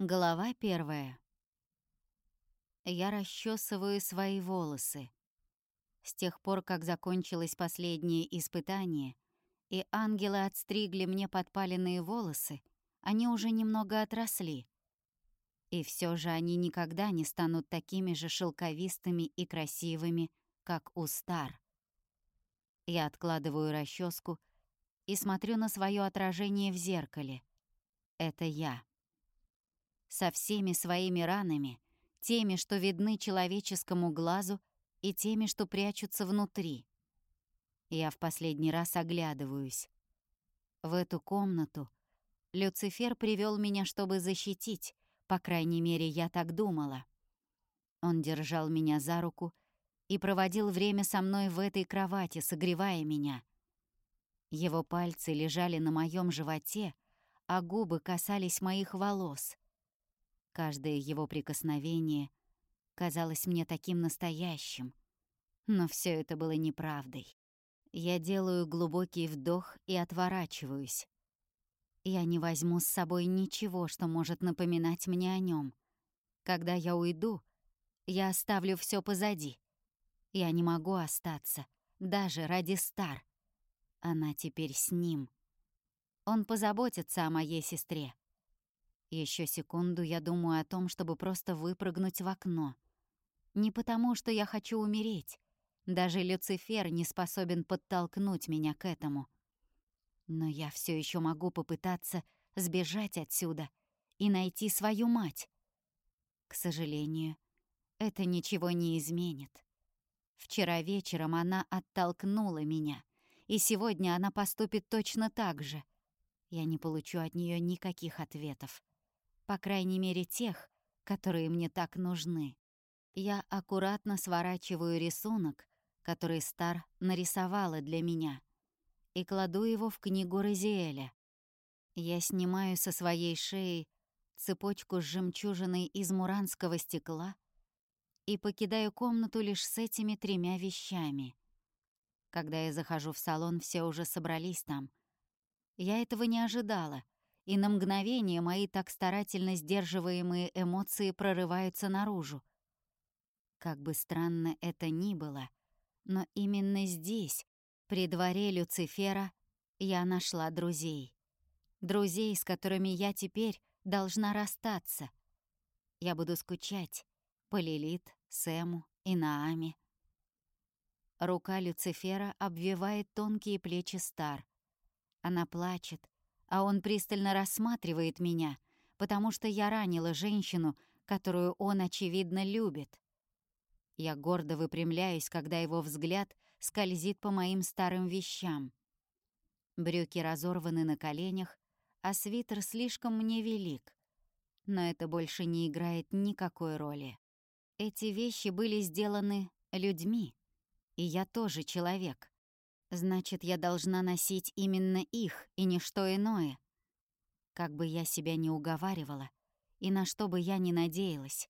Глава первая. Я расчесываю свои волосы. С тех пор, как закончилось последнее испытание, и ангелы отстригли мне подпаленные волосы, они уже немного отросли. И все же они никогда не станут такими же шелковистыми и красивыми, как у Стар. Я откладываю расческу и смотрю на свое отражение в зеркале. Это я со всеми своими ранами, теми, что видны человеческому глазу, и теми, что прячутся внутри. Я в последний раз оглядываюсь. В эту комнату Люцифер привел меня, чтобы защитить, по крайней мере, я так думала. Он держал меня за руку и проводил время со мной в этой кровати, согревая меня. Его пальцы лежали на моем животе, а губы касались моих волос — Каждое его прикосновение казалось мне таким настоящим. Но все это было неправдой. Я делаю глубокий вдох и отворачиваюсь. Я не возьму с собой ничего, что может напоминать мне о нем. Когда я уйду, я оставлю все позади. Я не могу остаться, даже ради Стар. Она теперь с ним. Он позаботится о моей сестре. Еще секунду я думаю о том, чтобы просто выпрыгнуть в окно. Не потому, что я хочу умереть. Даже Люцифер не способен подтолкнуть меня к этому. Но я все еще могу попытаться сбежать отсюда и найти свою мать. К сожалению, это ничего не изменит. Вчера вечером она оттолкнула меня, и сегодня она поступит точно так же. Я не получу от нее никаких ответов. По крайней мере, тех, которые мне так нужны. Я аккуратно сворачиваю рисунок, который Стар нарисовала для меня, и кладу его в книгу Розиэля. Я снимаю со своей шеи цепочку с жемчужиной из муранского стекла и покидаю комнату лишь с этими тремя вещами. Когда я захожу в салон, все уже собрались там. Я этого не ожидала — и на мгновение мои так старательно сдерживаемые эмоции прорываются наружу. Как бы странно это ни было, но именно здесь, при дворе Люцифера, я нашла друзей. Друзей, с которыми я теперь должна расстаться. Я буду скучать по Лилит, Сэму и Нааме. Рука Люцифера обвивает тонкие плечи Стар. Она плачет, а он пристально рассматривает меня, потому что я ранила женщину, которую он, очевидно, любит. Я гордо выпрямляюсь, когда его взгляд скользит по моим старым вещам. Брюки разорваны на коленях, а свитер слишком мне велик. Но это больше не играет никакой роли. Эти вещи были сделаны людьми, и я тоже человек. Значит, я должна носить именно их и не что иное. Как бы я себя не уговаривала, и на что бы я ни надеялась,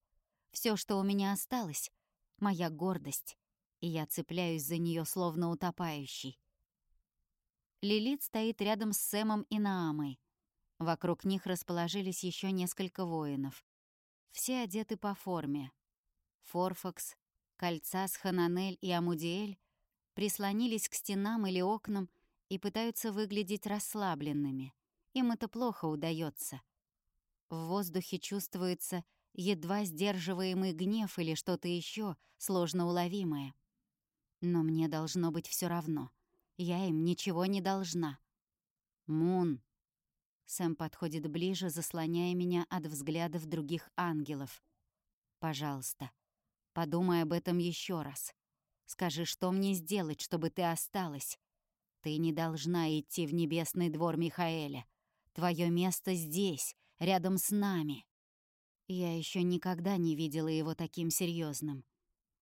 все, что у меня осталось, — моя гордость, и я цепляюсь за нее словно утопающий. Лилит стоит рядом с Сэмом и Наамой. Вокруг них расположились еще несколько воинов. Все одеты по форме. Форфакс, кольца с Хананель и Амудиэль прислонились к стенам или окнам и пытаются выглядеть расслабленными. Им это плохо удается. В воздухе чувствуется едва сдерживаемый гнев или что-то еще сложно уловимое. Но мне должно быть все равно. Я им ничего не должна. Мун. Сэм подходит ближе, заслоняя меня от взглядов других ангелов. Пожалуйста, подумай об этом еще раз. Скажи, что мне сделать, чтобы ты осталась? Ты не должна идти в небесный двор Михаэля. Твое место здесь, рядом с нами. Я еще никогда не видела его таким серьезным.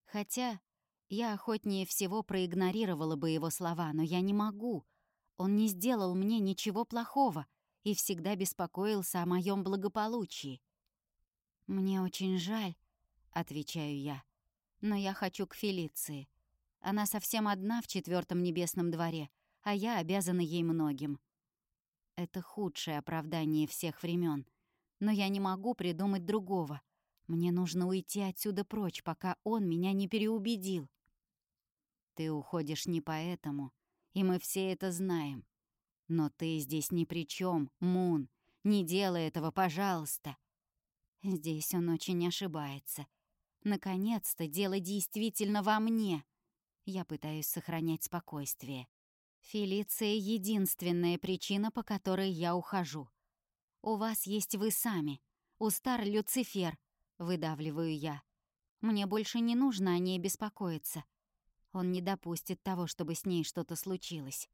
Хотя я охотнее всего проигнорировала бы его слова, но я не могу. Он не сделал мне ничего плохого и всегда беспокоился о моем благополучии. «Мне очень жаль», — отвечаю я, — «но я хочу к Фелиции. Она совсем одна в четвертом небесном дворе, а я обязана ей многим. Это худшее оправдание всех времен. Но я не могу придумать другого. Мне нужно уйти отсюда прочь, пока он меня не переубедил. Ты уходишь не поэтому, и мы все это знаем. Но ты здесь ни при чем, Мун. Не делай этого, пожалуйста. Здесь он очень ошибается. Наконец-то дело действительно во мне. Я пытаюсь сохранять спокойствие. Фелиция — единственная причина, по которой я ухожу. У вас есть вы сами. У стар Люцифер, выдавливаю я. Мне больше не нужно о ней беспокоиться. Он не допустит того, чтобы с ней что-то случилось.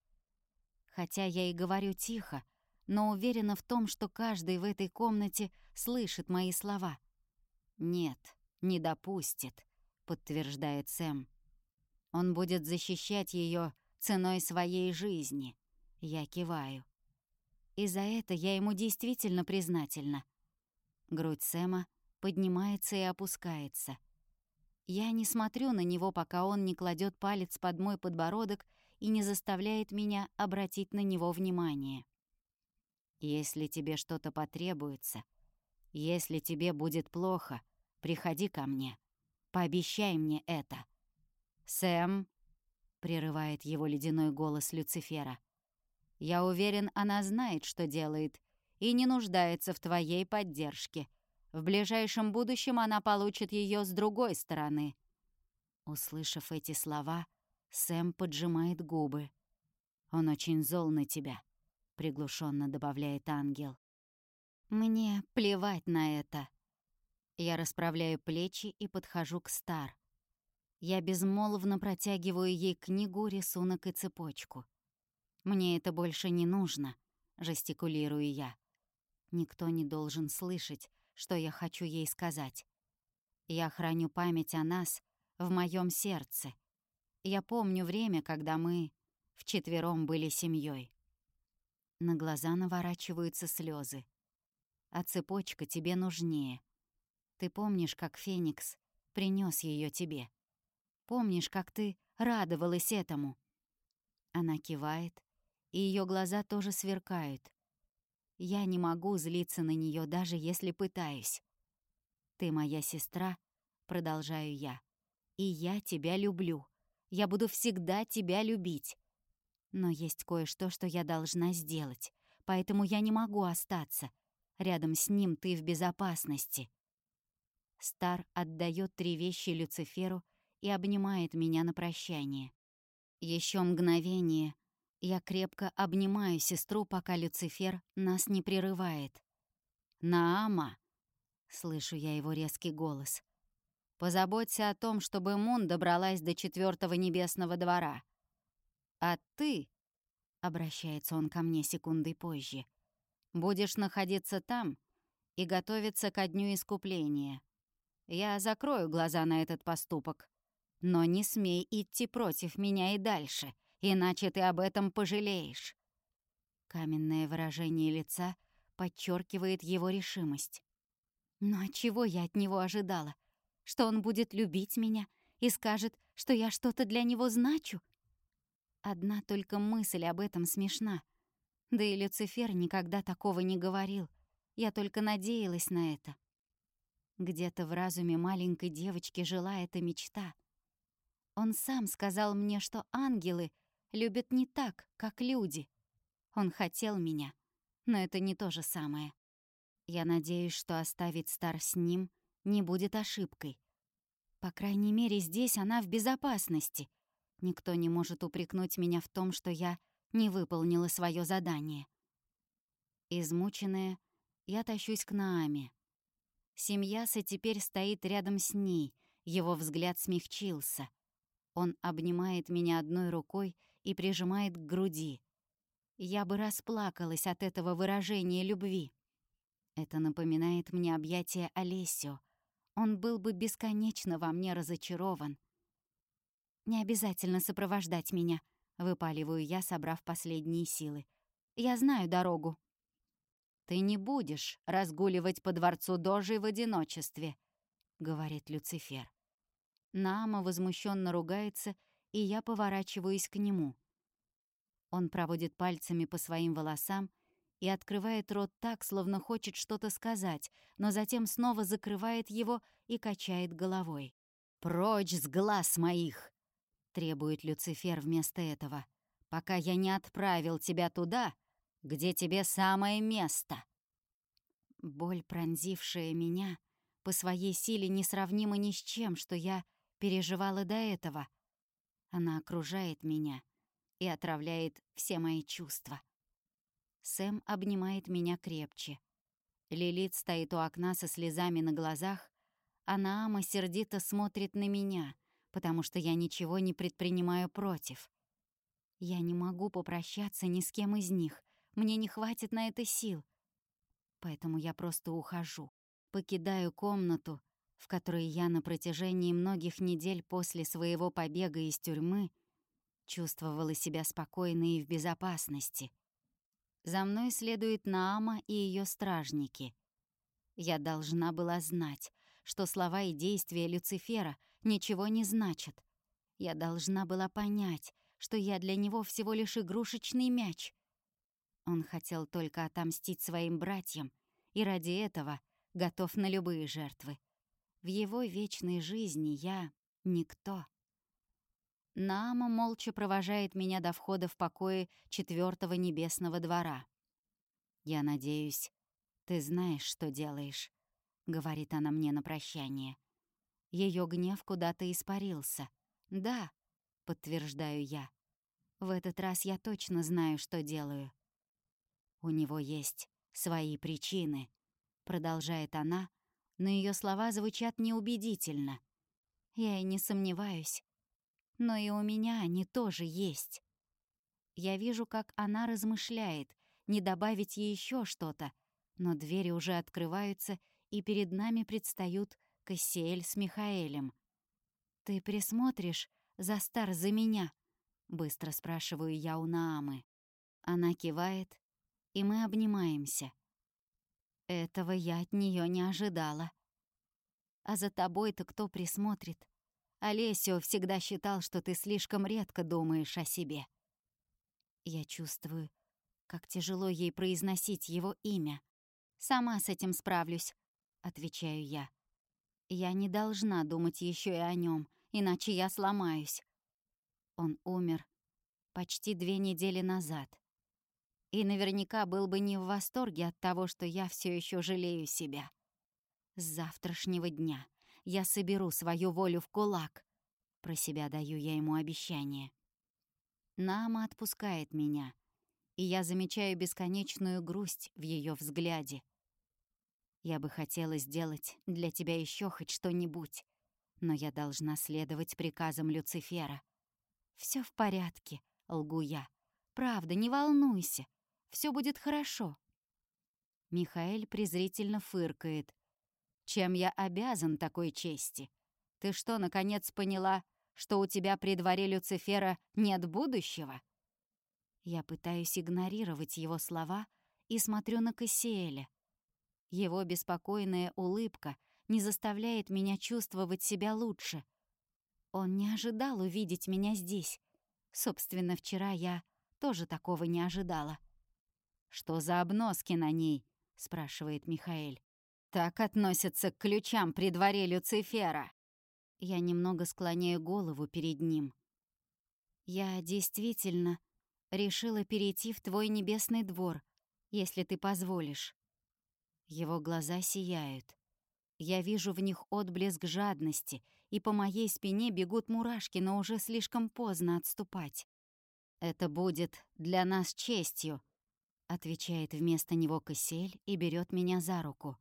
Хотя я и говорю тихо, но уверена в том, что каждый в этой комнате слышит мои слова. «Нет, не допустит», — подтверждает Сэм. «Он будет защищать ее ценой своей жизни». Я киваю. И за это я ему действительно признательна. Грудь Сэма поднимается и опускается. Я не смотрю на него, пока он не кладет палец под мой подбородок и не заставляет меня обратить на него внимание. Если тебе что-то потребуется, если тебе будет плохо, приходи ко мне. Пообещай мне это. Сэм, прерывает его ледяной голос Люцифера. Я уверен, она знает, что делает, и не нуждается в твоей поддержке. В ближайшем будущем она получит ее с другой стороны». Услышав эти слова, Сэм поджимает губы. «Он очень зол на тебя», — приглушенно добавляет ангел. «Мне плевать на это». Я расправляю плечи и подхожу к Стар. Я безмолвно протягиваю ей книгу, рисунок и цепочку. «Мне это больше не нужно», — жестикулирую я. Никто не должен слышать, что я хочу ей сказать. Я храню память о нас в моем сердце. Я помню время, когда мы вчетвером были семьей. На глаза наворачиваются слезы. А цепочка тебе нужнее. Ты помнишь, как Феникс принес ее тебе? Помнишь, как ты радовалась этому? Она кивает, и ее глаза тоже сверкают. Я не могу злиться на нее, даже если пытаюсь. «Ты моя сестра», — продолжаю я, — «и я тебя люблю. Я буду всегда тебя любить. Но есть кое-что, что я должна сделать, поэтому я не могу остаться. Рядом с ним ты в безопасности». Стар отдает три вещи Люциферу и обнимает меня на прощание. Еще мгновение, я крепко обнимаю сестру, пока Люцифер нас не прерывает. «Наама!» — слышу я его резкий голос. «Позаботься о том, чтобы Мун добралась до четвертого небесного двора. А ты...» — обращается он ко мне секундой позже. «Будешь находиться там и готовиться ко дню искупления. Я закрою глаза на этот поступок, но не смей идти против меня и дальше» иначе ты об этом пожалеешь». Каменное выражение лица подчеркивает его решимость. Но чего я от него ожидала? Что он будет любить меня и скажет, что я что-то для него значу? Одна только мысль об этом смешна. Да и Люцифер никогда такого не говорил. Я только надеялась на это. Где-то в разуме маленькой девочки жила эта мечта. Он сам сказал мне, что ангелы любят не так, как люди. Он хотел меня, но это не то же самое. Я надеюсь, что оставить Стар с ним не будет ошибкой. По крайней мере, здесь она в безопасности. Никто не может упрекнуть меня в том, что я не выполнила свое задание. Измученная, я тащусь к Нааме. Семьяса теперь стоит рядом с ней, его взгляд смягчился. Он обнимает меня одной рукой и прижимает к груди. Я бы расплакалась от этого выражения любви. Это напоминает мне объятие Олесио. Он был бы бесконечно во мне разочарован. «Не обязательно сопровождать меня», — выпаливаю я, собрав последние силы. «Я знаю дорогу». «Ты не будешь разгуливать по дворцу Дожи в одиночестве», — говорит Люцифер. Нама возмущенно ругается и я поворачиваюсь к нему. Он проводит пальцами по своим волосам, и открывает рот так, словно хочет что-то сказать, но затем снова закрывает его и качает головой. «Прочь с глаз моих!» — требует Люцифер вместо этого. «Пока я не отправил тебя туда, где тебе самое место!» Боль, пронзившая меня, по своей силе несравнима ни с чем, что я переживала до этого. Она окружает меня и отравляет все мои чувства. Сэм обнимает меня крепче. Лилит стоит у окна со слезами на глазах, а Наама сердито смотрит на меня, потому что я ничего не предпринимаю против. Я не могу попрощаться ни с кем из них, мне не хватит на это сил. Поэтому я просто ухожу, покидаю комнату, в которой я на протяжении многих недель после своего побега из тюрьмы чувствовала себя спокойной и в безопасности — за мной следует Наама и ее стражники. Я должна была знать, что слова и действия Люцифера ничего не значат. Я должна была понять, что я для него всего лишь игрушечный мяч. Он хотел только отомстить своим братьям, и ради этого готов на любые жертвы. В его вечной жизни я — никто. Наама молча провожает меня до входа в покои четвертого небесного двора. «Я надеюсь, ты знаешь, что делаешь», — говорит она мне на прощание. Ее гнев куда-то испарился. «Да», — подтверждаю я. «В этот раз я точно знаю, что делаю». «У него есть свои причины», — продолжает она, но ее слова звучат неубедительно. Я и не сомневаюсь но и у меня они тоже есть. Я вижу, как она размышляет, не добавить ей еще что-то, но двери уже открываются, и перед нами предстают Кассиэль с Михаэлем. «Ты присмотришь за стар за меня?» — быстро спрашиваю я у Наамы. Она кивает, и мы обнимаемся. Этого я от нее не ожидала. «А за тобой-то кто присмотрит?» Олесио всегда считал, что ты слишком редко думаешь о себе. Я чувствую, как тяжело ей произносить его имя. «Сама с этим справлюсь», — отвечаю я. «Я не должна думать еще и о нем, иначе я сломаюсь». Он умер почти две недели назад. И наверняка был бы не в восторге от того, что я все еще жалею себя. С завтрашнего дня я соберу свою волю в кулак. Про себя даю я ему обещание. Нама отпускает меня, и я замечаю бесконечную грусть в ее взгляде. Я бы хотела сделать для тебя еще хоть что-нибудь, но я должна следовать приказам Люцифера. Все в порядке, лгу я. Правда, не волнуйся. Все будет хорошо. Михаэль презрительно фыркает, чем я обязан такой чести? Ты что, наконец поняла, что у тебя при дворе Люцифера нет будущего?» Я пытаюсь игнорировать его слова и смотрю на Кассиэля. Его беспокойная улыбка не заставляет меня чувствовать себя лучше. Он не ожидал увидеть меня здесь. Собственно, вчера я тоже такого не ожидала. «Что за обноски на ней?» — спрашивает Михаэль. Так относятся к ключам при дворе Люцифера. Я немного склоняю голову перед ним. Я действительно решила перейти в твой небесный двор, если ты позволишь. Его глаза сияют. Я вижу в них отблеск жадности, и по моей спине бегут мурашки, но уже слишком поздно отступать. «Это будет для нас честью», — отвечает вместо него Кассиэль и берет меня за руку.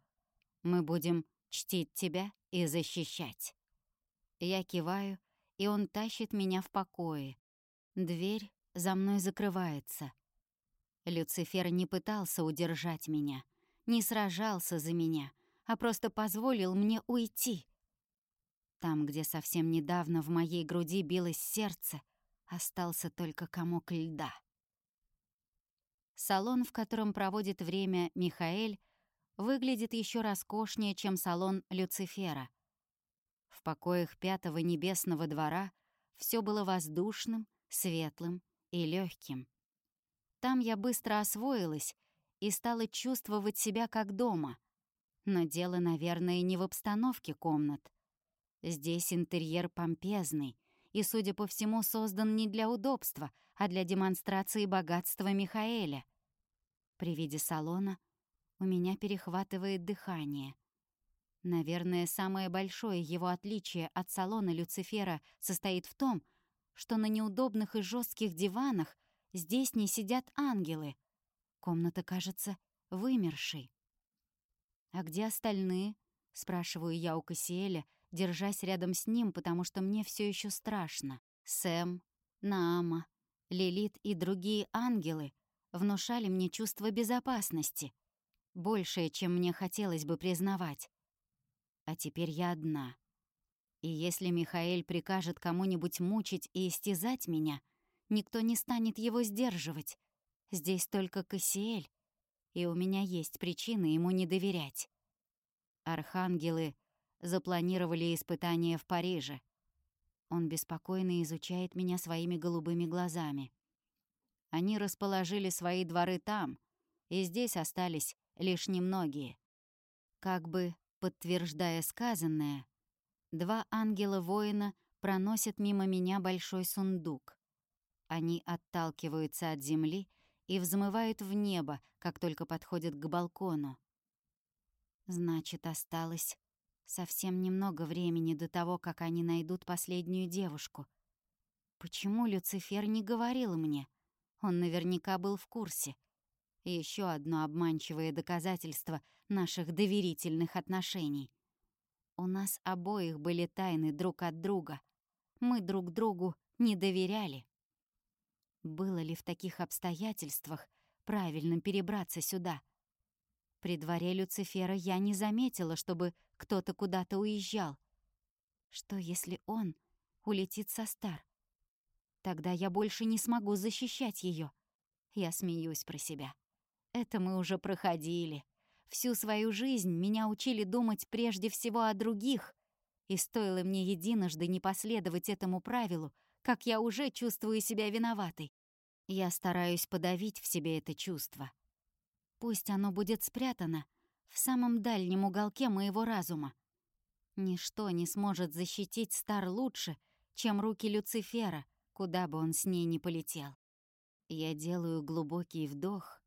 Мы будем чтить тебя и защищать». Я киваю, и он тащит меня в покое. Дверь за мной закрывается. Люцифер не пытался удержать меня, не сражался за меня, а просто позволил мне уйти. Там, где совсем недавно в моей груди билось сердце, остался только комок льда. Салон, в котором проводит время Михаэль, выглядит еще роскошнее, чем салон Люцифера. В покоях пятого небесного двора все было воздушным, светлым и легким. Там я быстро освоилась и стала чувствовать себя как дома. Но дело, наверное, не в обстановке комнат. Здесь интерьер помпезный и, судя по всему, создан не для удобства, а для демонстрации богатства Михаэля. При виде салона у меня перехватывает дыхание. Наверное, самое большое его отличие от салона Люцифера состоит в том, что на неудобных и жестких диванах здесь не сидят ангелы. Комната кажется вымершей. «А где остальные?» — спрашиваю я у Кассиэля, держась рядом с ним, потому что мне все еще страшно. Сэм, Наама, Лилит и другие ангелы внушали мне чувство безопасности, большее, чем мне хотелось бы признавать. А теперь я одна. И если Михаэль прикажет кому-нибудь мучить и истязать меня, никто не станет его сдерживать. Здесь только Кассиэль, и у меня есть причины ему не доверять. Архангелы запланировали испытание в Париже. Он беспокойно изучает меня своими голубыми глазами. Они расположили свои дворы там, и здесь остались лишь немногие. Как бы подтверждая сказанное, два ангела-воина проносят мимо меня большой сундук. Они отталкиваются от земли и взмывают в небо, как только подходят к балкону. Значит, осталось совсем немного времени до того, как они найдут последнюю девушку. Почему Люцифер не говорил мне? Он наверняка был в курсе. Еще одно обманчивое доказательство наших доверительных отношений. У нас обоих были тайны друг от друга. Мы друг другу не доверяли. Было ли в таких обстоятельствах правильно перебраться сюда? При дворе Люцифера я не заметила, чтобы кто-то куда-то уезжал. Что, если он улетит со стар? Тогда я больше не смогу защищать ее. Я смеюсь про себя. Это мы уже проходили. Всю свою жизнь меня учили думать прежде всего о других, и стоило мне единожды не последовать этому правилу, как я уже чувствую себя виноватой. Я стараюсь подавить в себе это чувство. Пусть оно будет спрятано в самом дальнем уголке моего разума. Ничто не сможет защитить Стар лучше, чем руки Люцифера, куда бы он с ней ни полетел. Я делаю глубокий вдох,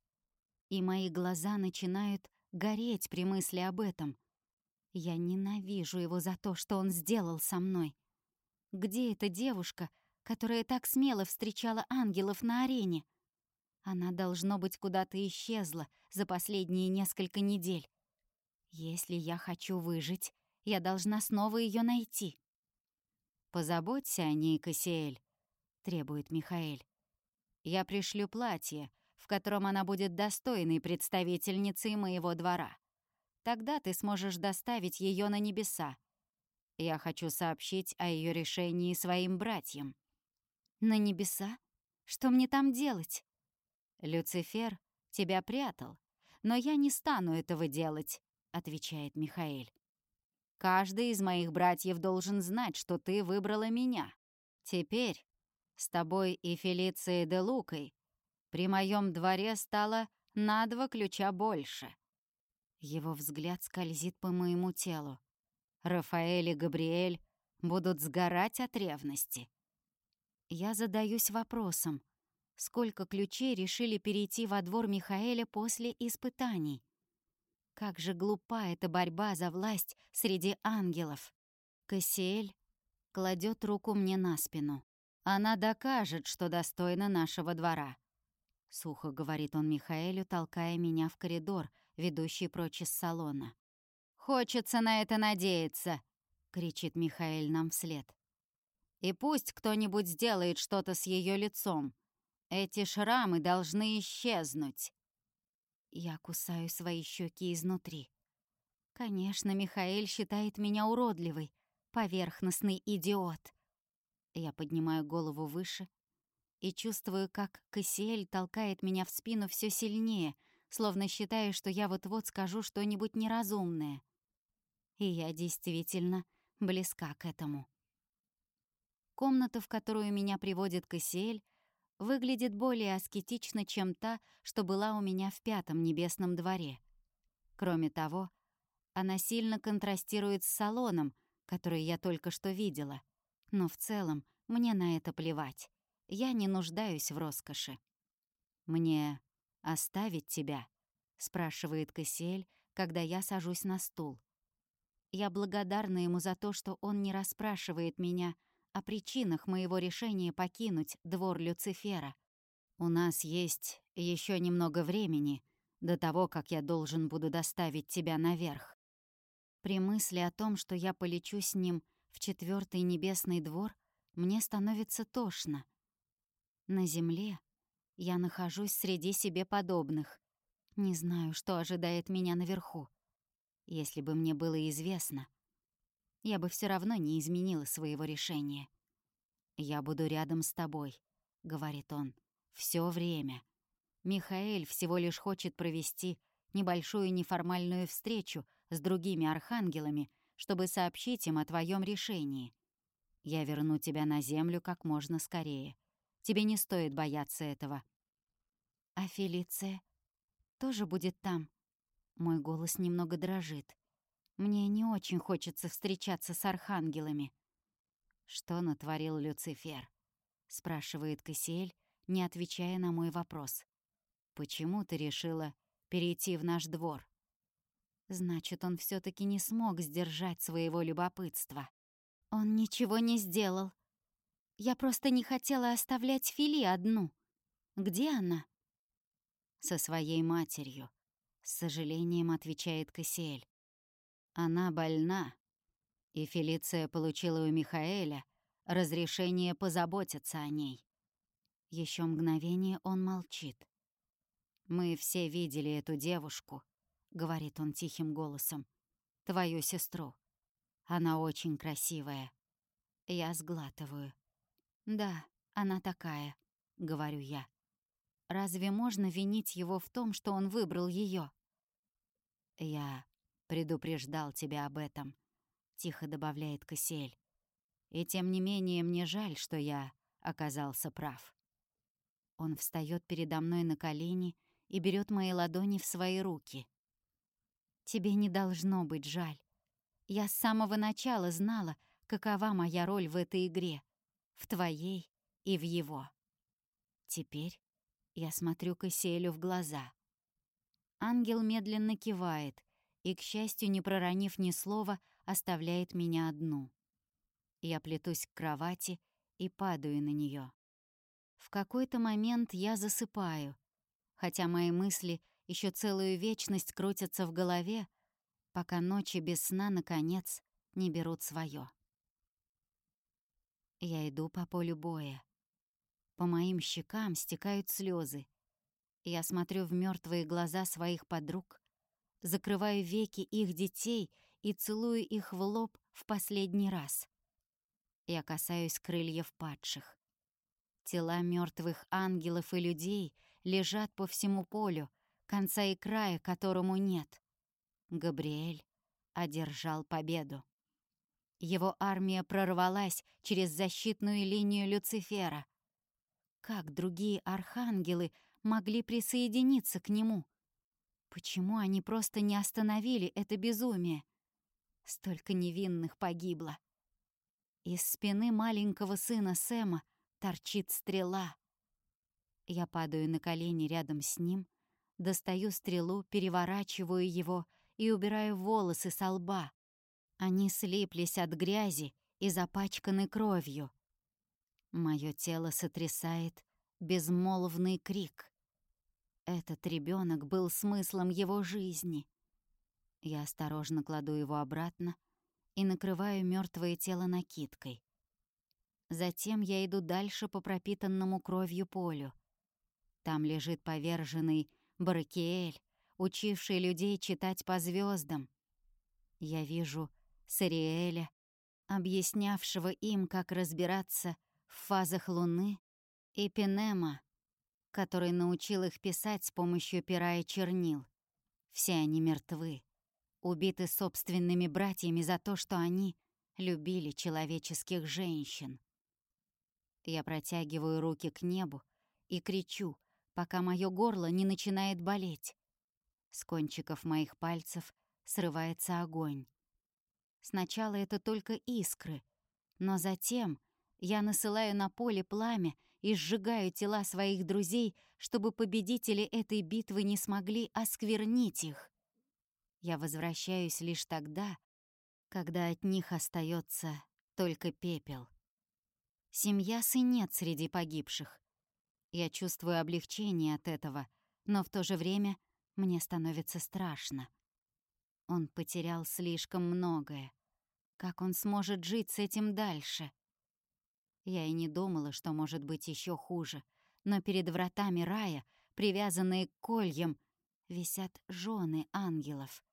и мои глаза начинают гореть при мысли об этом. Я ненавижу его за то, что он сделал со мной. Где эта девушка, которая так смело встречала ангелов на арене. Она, должно быть, куда-то исчезла за последние несколько недель. Если я хочу выжить, я должна снова ее найти. «Позаботься о ней, Кассиэль», — требует Михаэль. «Я пришлю платье, в котором она будет достойной представительницей моего двора. Тогда ты сможешь доставить ее на небеса. Я хочу сообщить о ее решении своим братьям». На небеса? Что мне там делать? Люцифер тебя прятал, но я не стану этого делать, отвечает Михаэль. Каждый из моих братьев должен знать, что ты выбрала меня. Теперь с тобой и Фелицией де Лукой при моем дворе стало на два ключа больше. Его взгляд скользит по моему телу. Рафаэль и Габриэль будут сгорать от ревности. Я задаюсь вопросом, сколько ключей решили перейти во двор Михаэля после испытаний? Как же глупа эта борьба за власть среди ангелов. Кассиэль кладет руку мне на спину. Она докажет, что достойна нашего двора. Сухо говорит он Михаэлю, толкая меня в коридор, ведущий прочь из салона. «Хочется на это надеяться!» — кричит Михаэль нам вслед. И пусть кто-нибудь сделает что-то с ее лицом. Эти шрамы должны исчезнуть. Я кусаю свои щеки изнутри. Конечно, Михаэль считает меня уродливой, поверхностный идиот. Я поднимаю голову выше и чувствую, как Кассиэль толкает меня в спину все сильнее, словно считая, что я вот-вот скажу что-нибудь неразумное. И я действительно близка к этому. Комната, в которую меня приводит Кассиэль, выглядит более аскетично, чем та, что была у меня в пятом небесном дворе. Кроме того, она сильно контрастирует с салоном, который я только что видела. Но в целом мне на это плевать. Я не нуждаюсь в роскоши. «Мне оставить тебя?» — спрашивает Кассиэль, когда я сажусь на стул. Я благодарна ему за то, что он не расспрашивает меня о причинах моего решения покинуть двор Люцифера. У нас есть еще немного времени до того, как я должен буду доставить тебя наверх. При мысли о том, что я полечу с ним в четвертый небесный двор, мне становится тошно. На земле я нахожусь среди себе подобных. Не знаю, что ожидает меня наверху. Если бы мне было известно, я бы все равно не изменила своего решения. «Я буду рядом с тобой», — говорит он, — «всё время». Михаэль всего лишь хочет провести небольшую неформальную встречу с другими архангелами, чтобы сообщить им о твоем решении. Я верну тебя на землю как можно скорее. Тебе не стоит бояться этого. А Фелиция тоже будет там? Мой голос немного дрожит. Мне не очень хочется встречаться с архангелами. Что натворил Люцифер? спрашивает Кассиэль, не отвечая на мой вопрос. Почему ты решила перейти в наш двор? Значит, он все таки не смог сдержать своего любопытства. Он ничего не сделал. Я просто не хотела оставлять Фили одну. Где она? Со своей матерью. С сожалением отвечает Кассиэль. Она больна, и Фелиция получила у Михаэля разрешение позаботиться о ней. Еще мгновение он молчит. «Мы все видели эту девушку», — говорит он тихим голосом, — «твою сестру. Она очень красивая». Я сглатываю. «Да, она такая», — говорю я. «Разве можно винить его в том, что он выбрал ее? «Я предупреждал тебя об этом», — тихо добавляет Кассиэль. «И тем не менее мне жаль, что я оказался прав». Он встает передо мной на колени и берет мои ладони в свои руки. «Тебе не должно быть жаль. Я с самого начала знала, какова моя роль в этой игре, в твоей и в его. Теперь я смотрю Кассиэлю в глаза. Ангел медленно кивает и, к счастью, не проронив ни слова, оставляет меня одну. Я плетусь к кровати и падаю на нее. В какой-то момент я засыпаю, хотя мои мысли еще целую вечность крутятся в голове, пока ночи без сна, наконец, не берут свое. Я иду по полю боя. По моим щекам стекают слезы. Я смотрю в мертвые глаза своих подруг, закрываю веки их детей и целую их в лоб в последний раз. Я касаюсь крыльев падших. Тела мертвых ангелов и людей лежат по всему полю, конца и края которому нет. Габриэль одержал победу. Его армия прорвалась через защитную линию Люцифера. Как другие архангелы могли присоединиться к нему? Почему они просто не остановили это безумие? Столько невинных погибло. Из спины маленького сына Сэма торчит стрела. Я падаю на колени рядом с ним, достаю стрелу, переворачиваю его и убираю волосы со лба. Они слиплись от грязи и запачканы кровью. Моё тело сотрясает безмолвный крик. Этот ребенок был смыслом его жизни. Я осторожно кладу его обратно и накрываю мертвое тело накидкой. Затем я иду дальше по пропитанному кровью полю. Там лежит поверженный Баракиэль, учивший людей читать по звездам. Я вижу Сариэля, объяснявшего им, как разбираться в фазах Луны, и Пенема, который научил их писать с помощью пера и чернил. Все они мертвы, убиты собственными братьями за то, что они любили человеческих женщин. Я протягиваю руки к небу, и кричу, пока мое горло не начинает болеть. С кончиков моих пальцев срывается огонь. Сначала это только искры, но затем я насылаю на поле пламя и сжигаю тела своих друзей, чтобы победители этой битвы не смогли осквернить их. Я возвращаюсь лишь тогда, когда от них остается только пепел. Семья и нет среди погибших. Я чувствую облегчение от этого, но в то же время мне становится страшно. Он потерял слишком многое. Как он сможет жить с этим дальше? Я и не думала, что может быть еще хуже, но перед вратами рая, привязанные к кольям, висят жены ангелов.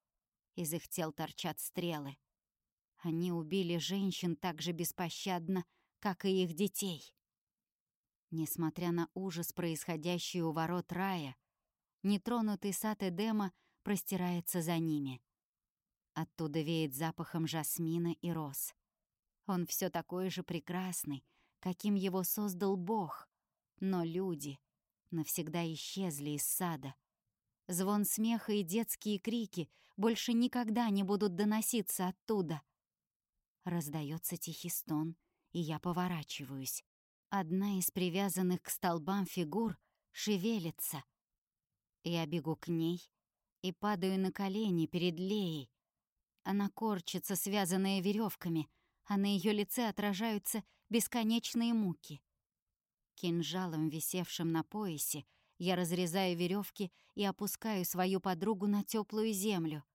Из их тел торчат стрелы. Они убили женщин так же беспощадно, как и их детей. Несмотря на ужас, происходящий у ворот рая, нетронутый сад Эдема простирается за ними. Оттуда веет запахом жасмина и роз. Он все такой же прекрасный, каким его создал Бог. Но люди навсегда исчезли из сада. Звон смеха и детские крики больше никогда не будут доноситься оттуда. Раздается тихий стон, и я поворачиваюсь. Одна из привязанных к столбам фигур шевелится. Я бегу к ней и падаю на колени перед Леей. Она корчится, связанная веревками, а на ее лице отражаются бесконечные муки. Кинжалом, висевшим на поясе, я разрезаю веревки и опускаю свою подругу на теплую землю.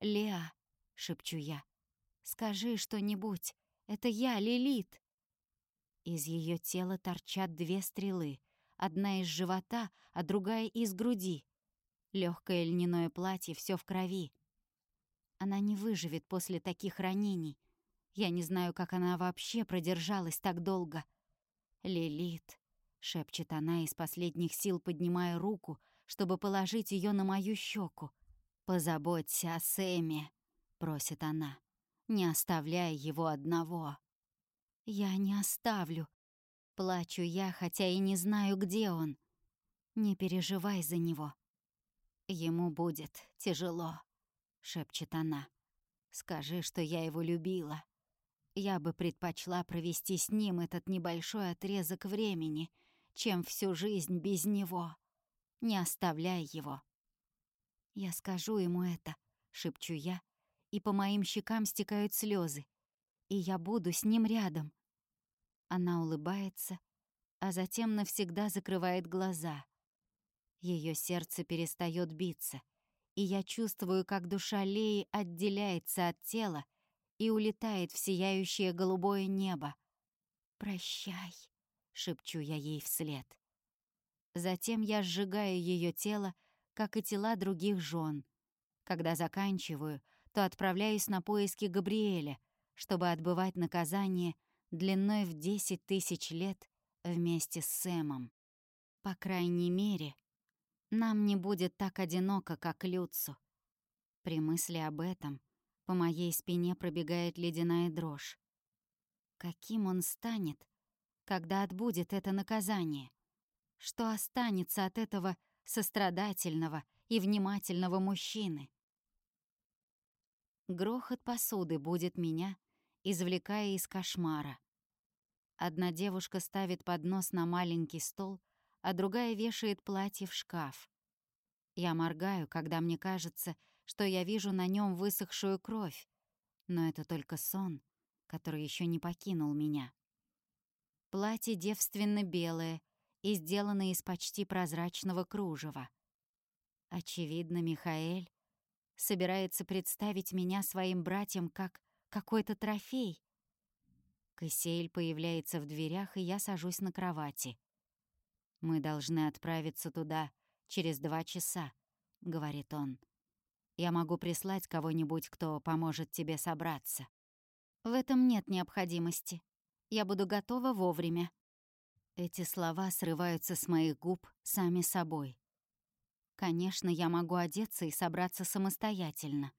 «Леа», — шепчу я, — «скажи что-нибудь. Это я, Лилит». Из ее тела торчат две стрелы, одна из живота, а другая из груди. Легкое льняное платье, все в крови. Она не выживет после таких ранений. Я не знаю, как она вообще продержалась так долго. «Лилит», — шепчет она из последних сил, поднимая руку, чтобы положить ее на мою щеку. «Позаботься о Сэме», — просит она. «Не оставляй его одного». «Я не оставлю». Плачу я, хотя и не знаю, где он. Не переживай за него. Ему будет тяжело, шепчет она. Скажи, что я его любила. Я бы предпочла провести с ним этот небольшой отрезок времени, чем всю жизнь без него. Не оставляй его. Я скажу ему это, шепчу я, и по моим щекам стекают слезы. И я буду с ним рядом. Она улыбается, а затем навсегда закрывает глаза. Ее сердце перестает биться, и я чувствую, как душа Леи отделяется от тела и улетает в сияющее голубое небо. «Прощай», — шепчу я ей вслед. Затем я сжигаю ее тело, как и тела других жен. Когда заканчиваю, то отправляюсь на поиски Габриэля, чтобы отбывать наказание длиной в десять тысяч лет вместе с Сэмом. По крайней мере, нам не будет так одиноко, как Люцу. При мысли об этом по моей спине пробегает ледяная дрожь. Каким он станет, когда отбудет это наказание? Что останется от этого сострадательного и внимательного мужчины? Грохот посуды будет меня, извлекая из кошмара. Одна девушка ставит поднос на маленький стол, а другая вешает платье в шкаф. Я моргаю, когда мне кажется, что я вижу на нем высохшую кровь, но это только сон, который еще не покинул меня. Платье девственно белое и сделано из почти прозрачного кружева. Очевидно, Михаэль собирается представить меня своим братьям как какой-то трофей. Кассиэль появляется в дверях, и я сажусь на кровати. «Мы должны отправиться туда через два часа», — говорит он. Я могу прислать кого-нибудь, кто поможет тебе собраться. В этом нет необходимости. Я буду готова вовремя. Эти слова срываются с моих губ сами собой. Конечно, я могу одеться и собраться самостоятельно.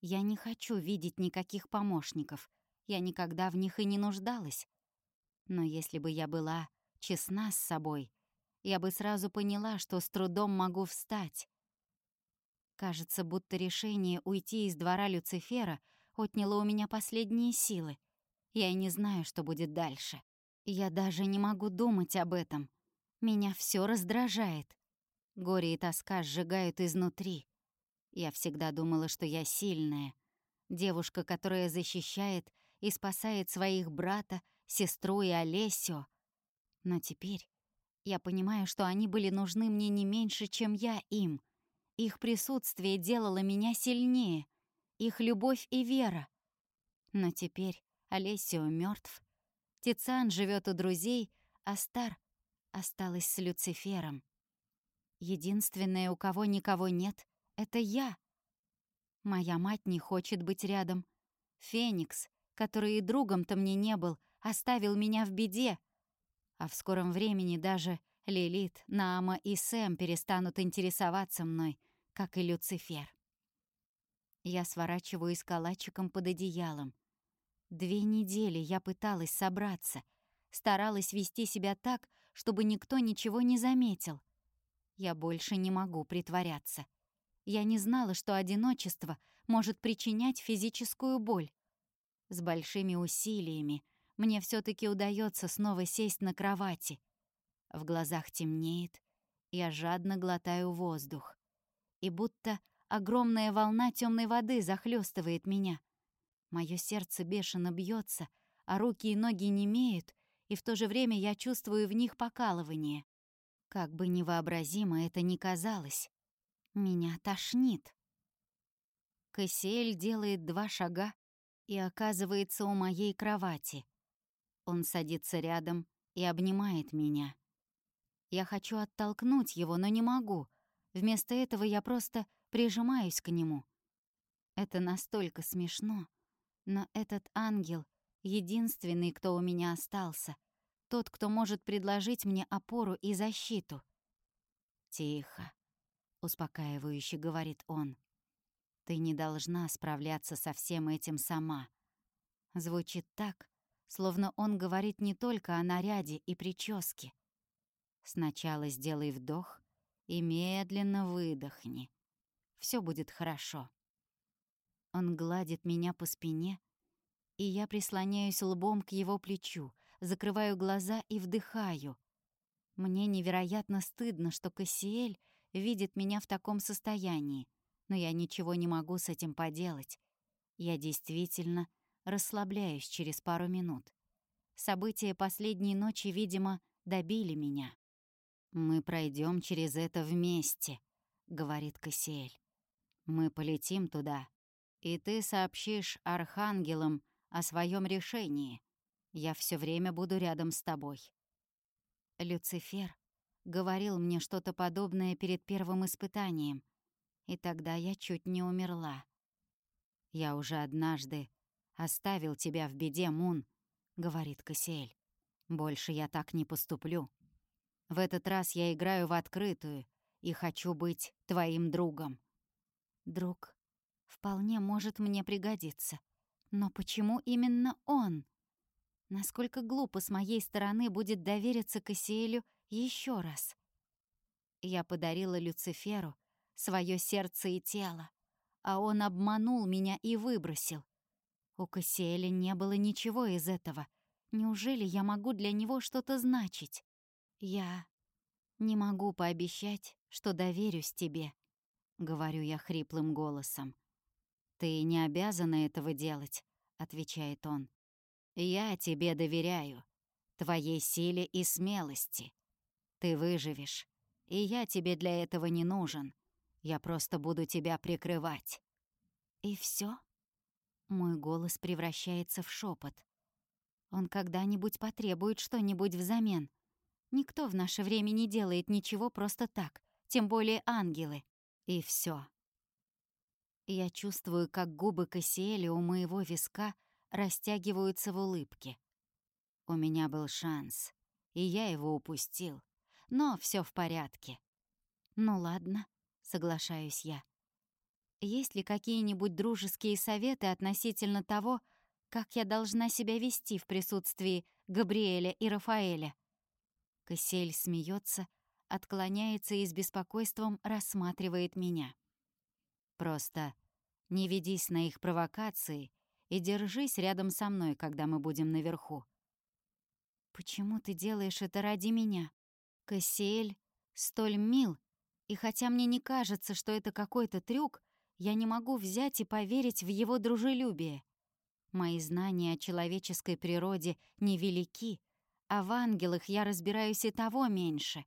Я не хочу видеть никаких помощников. Я никогда в них и не нуждалась. Но если бы я была честна с собой, я бы сразу поняла, что с трудом могу встать. Кажется, будто решение уйти из двора Люцифера отняло у меня последние силы. Я и не знаю, что будет дальше. Я даже не могу думать об этом. Меня все раздражает. Горе и тоска сжигают изнутри. Я всегда думала, что я сильная. Девушка, которая защищает и спасает своих брата, сестру и Олесю. Но теперь я понимаю, что они были нужны мне не меньше, чем я им. Их присутствие делало меня сильнее, их любовь и вера. Но теперь Олесио мертв. Тициан живет у друзей, а Стар осталась с Люцифером. Единственное, у кого никого нет, — это я. Моя мать не хочет быть рядом. Феникс, который и другом-то мне не был, оставил меня в беде. А в скором времени даже Лилит, Наама и Сэм перестанут интересоваться мной, как и Люцифер. Я сворачиваюсь калачиком под одеялом. Две недели я пыталась собраться, старалась вести себя так, чтобы никто ничего не заметил. Я больше не могу притворяться. Я не знала, что одиночество может причинять физическую боль. С большими усилиями мне все таки удается снова сесть на кровати. В глазах темнеет, я жадно глотаю воздух. И будто огромная волна темной воды захлестывает меня. Мое сердце бешено бьется, а руки и ноги немеют, и в то же время я чувствую в них покалывание. Как бы невообразимо это ни казалось, меня тошнит. Кассиэль делает два шага и оказывается у моей кровати. Он садится рядом и обнимает меня. Я хочу оттолкнуть его, но не могу. Вместо этого я просто прижимаюсь к нему. Это настолько смешно. Но этот ангел — единственный, кто у меня остался. Тот, кто может предложить мне опору и защиту. «Тихо», — успокаивающе говорит он. «Ты не должна справляться со всем этим сама». Звучит так, словно он говорит не только о наряде и прическе. Сначала сделай вдох и медленно выдохни. Все будет хорошо. Он гладит меня по спине, и я прислоняюсь лбом к его плечу, закрываю глаза и вдыхаю. Мне невероятно стыдно, что Кассиэль видит меня в таком состоянии, но я ничего не могу с этим поделать. Я действительно расслабляюсь через пару минут. События последней ночи, видимо, добили меня. «Мы пройдем через это вместе», — говорит Кассиэль. «Мы полетим туда, и ты сообщишь архангелам о своем решении. Я все время буду рядом с тобой». Люцифер говорил мне что-то подобное перед первым испытанием, и тогда я чуть не умерла. «Я уже однажды оставил тебя в беде, Мун», — говорит Кассиэль. «Больше я так не поступлю. В этот раз я играю в открытую и хочу быть твоим другом». «Друг вполне может мне пригодиться. Но почему именно он?» Насколько глупо с моей стороны будет довериться Кассиэлю еще раз. Я подарила Люциферу свое сердце и тело, а он обманул меня и выбросил. У Кассиэля не было ничего из этого. Неужели я могу для него что-то значить? Я не могу пообещать, что доверюсь тебе, — говорю я хриплым голосом. «Ты не обязана этого делать», — отвечает он. Я тебе доверяю, твоей силе и смелости. Ты выживешь, и я тебе для этого не нужен. Я просто буду тебя прикрывать». «И все? Мой голос превращается в шепот. Он когда-нибудь потребует что-нибудь взамен. Никто в наше время не делает ничего просто так, тем более ангелы. И все. Я чувствую, как губы Кассиэля у моего виска — растягиваются в улыбке. У меня был шанс, и я его упустил. Но все в порядке. Ну ладно, соглашаюсь я. Есть ли какие-нибудь дружеские советы относительно того, как я должна себя вести в присутствии Габриэля и Рафаэля? Кассель смеется, отклоняется и с беспокойством рассматривает меня. Просто не ведись на их провокации и держись рядом со мной, когда мы будем наверху. Почему ты делаешь это ради меня? Кассиэль столь мил, и хотя мне не кажется, что это какой-то трюк, я не могу взять и поверить в его дружелюбие. Мои знания о человеческой природе невелики, а в ангелах я разбираюсь и того меньше.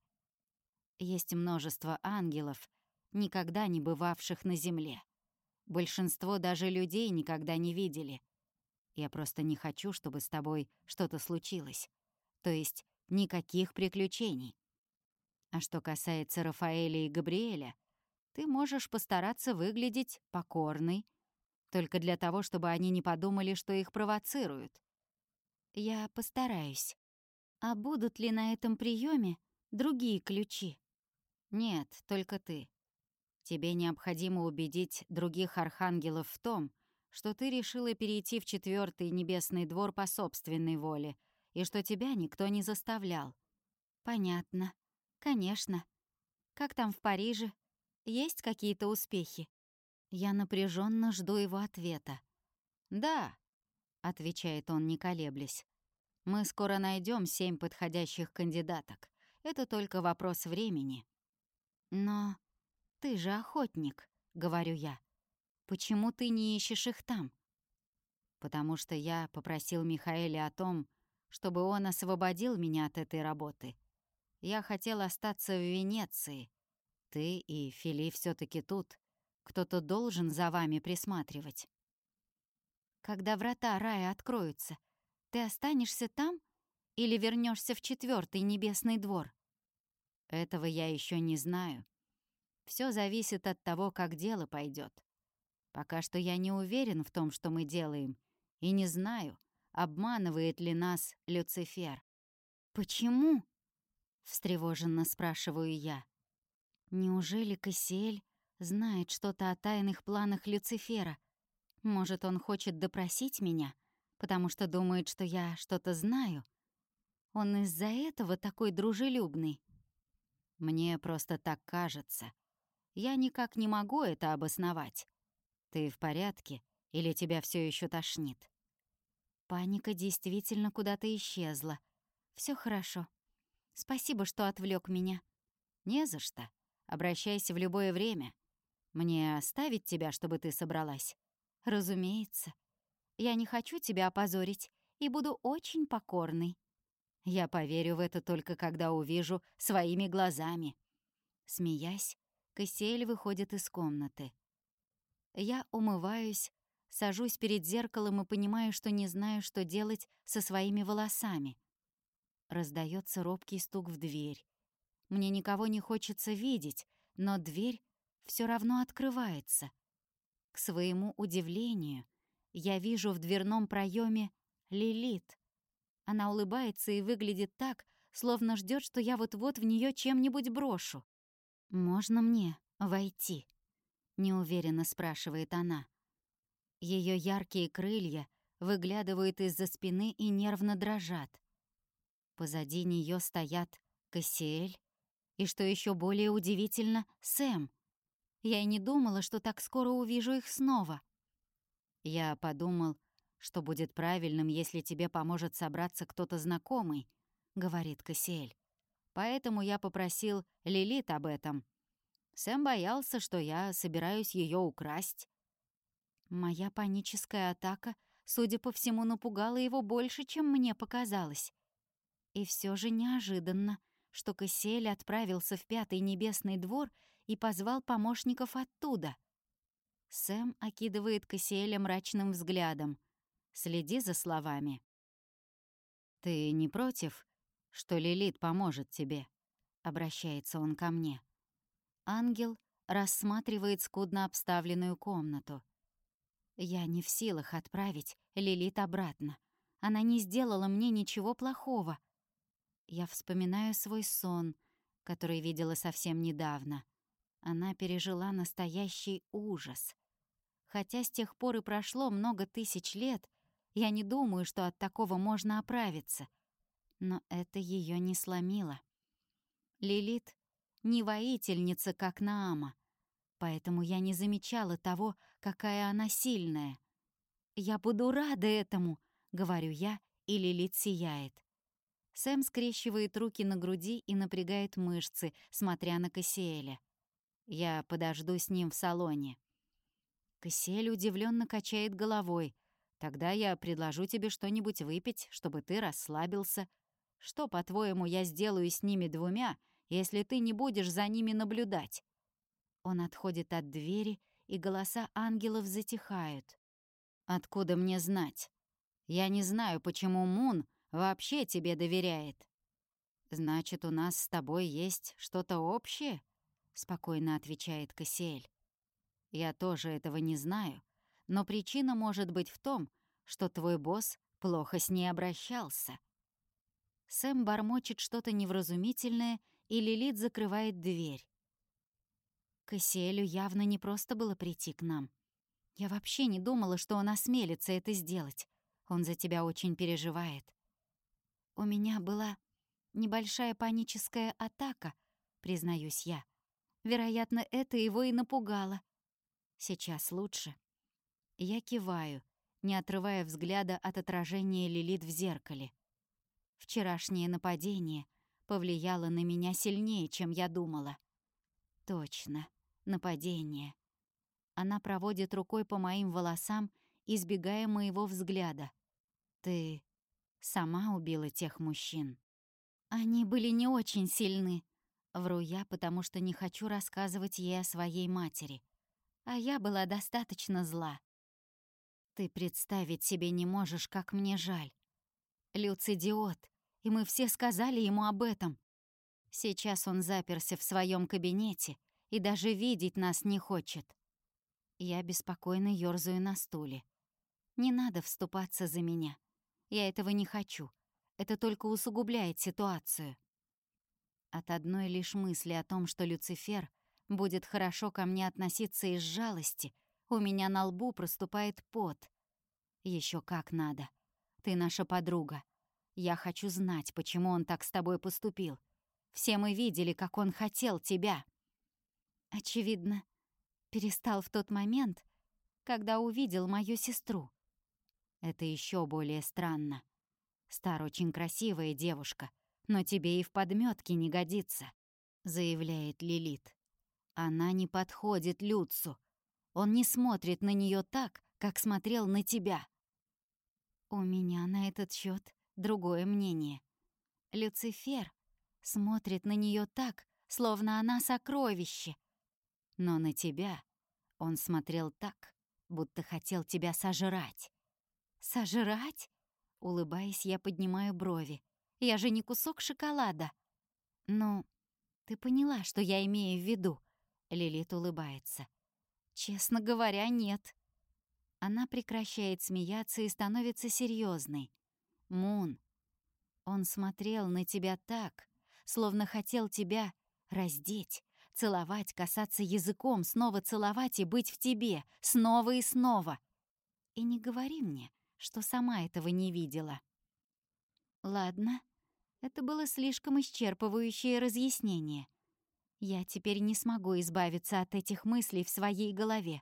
Есть множество ангелов, никогда не бывавших на земле. Большинство даже людей никогда не видели. Я просто не хочу, чтобы с тобой что-то случилось. То есть никаких приключений. А что касается Рафаэля и Габриэля, ты можешь постараться выглядеть покорной, только для того, чтобы они не подумали, что их провоцируют. Я постараюсь. А будут ли на этом приеме другие ключи? Нет, только ты. Тебе необходимо убедить других архангелов в том, что ты решила перейти в четвертый небесный двор по собственной воле, и что тебя никто не заставлял. Понятно. Конечно. Как там в Париже? Есть какие-то успехи? Я напряженно жду его ответа. Да, отвечает он, не колеблясь. Мы скоро найдем семь подходящих кандидаток. Это только вопрос времени. Но «Ты же охотник», — говорю я. «Почему ты не ищешь их там?» «Потому что я попросил Михаэля о том, чтобы он освободил меня от этой работы. Я хотел остаться в Венеции. Ты и Фили все таки тут. Кто-то должен за вами присматривать». «Когда врата рая откроются, ты останешься там или вернешься в четвертый небесный двор?» «Этого я еще не знаю», все зависит от того, как дело пойдет. Пока что я не уверен в том, что мы делаем, и не знаю, обманывает ли нас Люцифер. «Почему?» — встревоженно спрашиваю я. «Неужели Кассиэль знает что-то о тайных планах Люцифера? Может, он хочет допросить меня, потому что думает, что я что-то знаю? Он из-за этого такой дружелюбный?» «Мне просто так кажется», я никак не могу это обосновать. Ты в порядке или тебя все еще тошнит? Паника действительно куда-то исчезла. Все хорошо. Спасибо, что отвлек меня. Не за что. Обращайся в любое время. Мне оставить тебя, чтобы ты собралась? Разумеется. Я не хочу тебя опозорить и буду очень покорной. Я поверю в это только когда увижу своими глазами. Смеясь, Кассиэль выходит из комнаты. Я умываюсь, сажусь перед зеркалом и понимаю, что не знаю, что делать со своими волосами. Раздается робкий стук в дверь. Мне никого не хочется видеть, но дверь все равно открывается. К своему удивлению, я вижу в дверном проеме Лилит. Она улыбается и выглядит так, словно ждет, что я вот-вот в нее чем-нибудь брошу. «Можно мне войти?» — неуверенно спрашивает она. Ее яркие крылья выглядывают из-за спины и нервно дрожат. Позади нее стоят Кассиэль и, что еще более удивительно, Сэм. Я и не думала, что так скоро увижу их снова. Я подумал, что будет правильным, если тебе поможет собраться кто-то знакомый, — говорит Кассиэль. Поэтому я попросил Лилит об этом. Сэм боялся, что я собираюсь ее украсть. Моя паническая атака, судя по всему, напугала его больше, чем мне показалось. И все же неожиданно, что Кассиэль отправился в Пятый Небесный двор и позвал помощников оттуда. Сэм окидывает Кассиэля мрачным взглядом. Следи за словами. «Ты не против, что Лилит поможет тебе?» — обращается он ко мне. Ангел рассматривает скудно обставленную комнату. Я не в силах отправить Лилит обратно. Она не сделала мне ничего плохого. Я вспоминаю свой сон, который видела совсем недавно. Она пережила настоящий ужас. Хотя с тех пор и прошло много тысяч лет, я не думаю, что от такого можно оправиться — но это ее не сломило. Лилит не воительница, как Наама, поэтому я не замечала того, какая она сильная. «Я буду рада этому», — говорю я, и Лилит сияет. Сэм скрещивает руки на груди и напрягает мышцы, смотря на Кассиэля. Я подожду с ним в салоне. Кассиэль удивленно качает головой. Тогда я предложу тебе что-нибудь выпить, чтобы ты расслабился. Что, по-твоему, я сделаю с ними двумя, если ты не будешь за ними наблюдать?» Он отходит от двери, и голоса ангелов затихают. «Откуда мне знать? Я не знаю, почему Мун вообще тебе доверяет». «Значит, у нас с тобой есть что-то общее?» — спокойно отвечает Кассиэль. «Я тоже этого не знаю, но причина может быть в том, что твой босс плохо с ней обращался». Сэм бормочет что-то невразумительное, и Лилит закрывает дверь. Кассиэлю явно не просто было прийти к нам. Я вообще не думала, что он осмелится это сделать. Он за тебя очень переживает. У меня была небольшая паническая атака, признаюсь я. Вероятно, это его и напугало. Сейчас лучше. Я киваю, не отрывая взгляда от отражения Лилит в зеркале. Вчерашнее нападение повлияло на меня сильнее, чем я думала. Точно, нападение. Она проводит рукой по моим волосам, избегая моего взгляда. Ты сама убила тех мужчин. Они были не очень сильны. Вру я, потому что не хочу рассказывать ей о своей матери. А я была достаточно зла. Ты представить себе не можешь, как мне жаль. Люц идиот, и мы все сказали ему об этом. Сейчас он заперся в своем кабинете и даже видеть нас не хочет. Я беспокойно ёрзаю на стуле. Не надо вступаться за меня. Я этого не хочу. Это только усугубляет ситуацию. От одной лишь мысли о том, что Люцифер будет хорошо ко мне относиться из жалости, у меня на лбу проступает пот. Еще как надо. Ты наша подруга. Я хочу знать, почему он так с тобой поступил. Все мы видели, как он хотел тебя. Очевидно, перестал в тот момент, когда увидел мою сестру. Это еще более странно. Стар очень красивая девушка, но тебе и в подметке не годится, заявляет Лилит. Она не подходит Люцу. Он не смотрит на нее так, как смотрел на тебя. У меня на этот счет другое мнение. Люцифер смотрит на нее так, словно она сокровище. Но на тебя он смотрел так, будто хотел тебя сожрать. «Сожрать?» Улыбаясь, я поднимаю брови. «Я же не кусок шоколада». «Ну, ты поняла, что я имею в виду?» Лилит улыбается. «Честно говоря, нет». Она прекращает смеяться и становится серьезной. Мун, он смотрел на тебя так, словно хотел тебя раздеть, целовать, касаться языком, снова целовать и быть в тебе, снова и снова. И не говори мне, что сама этого не видела. Ладно, это было слишком исчерпывающее разъяснение. Я теперь не смогу избавиться от этих мыслей в своей голове.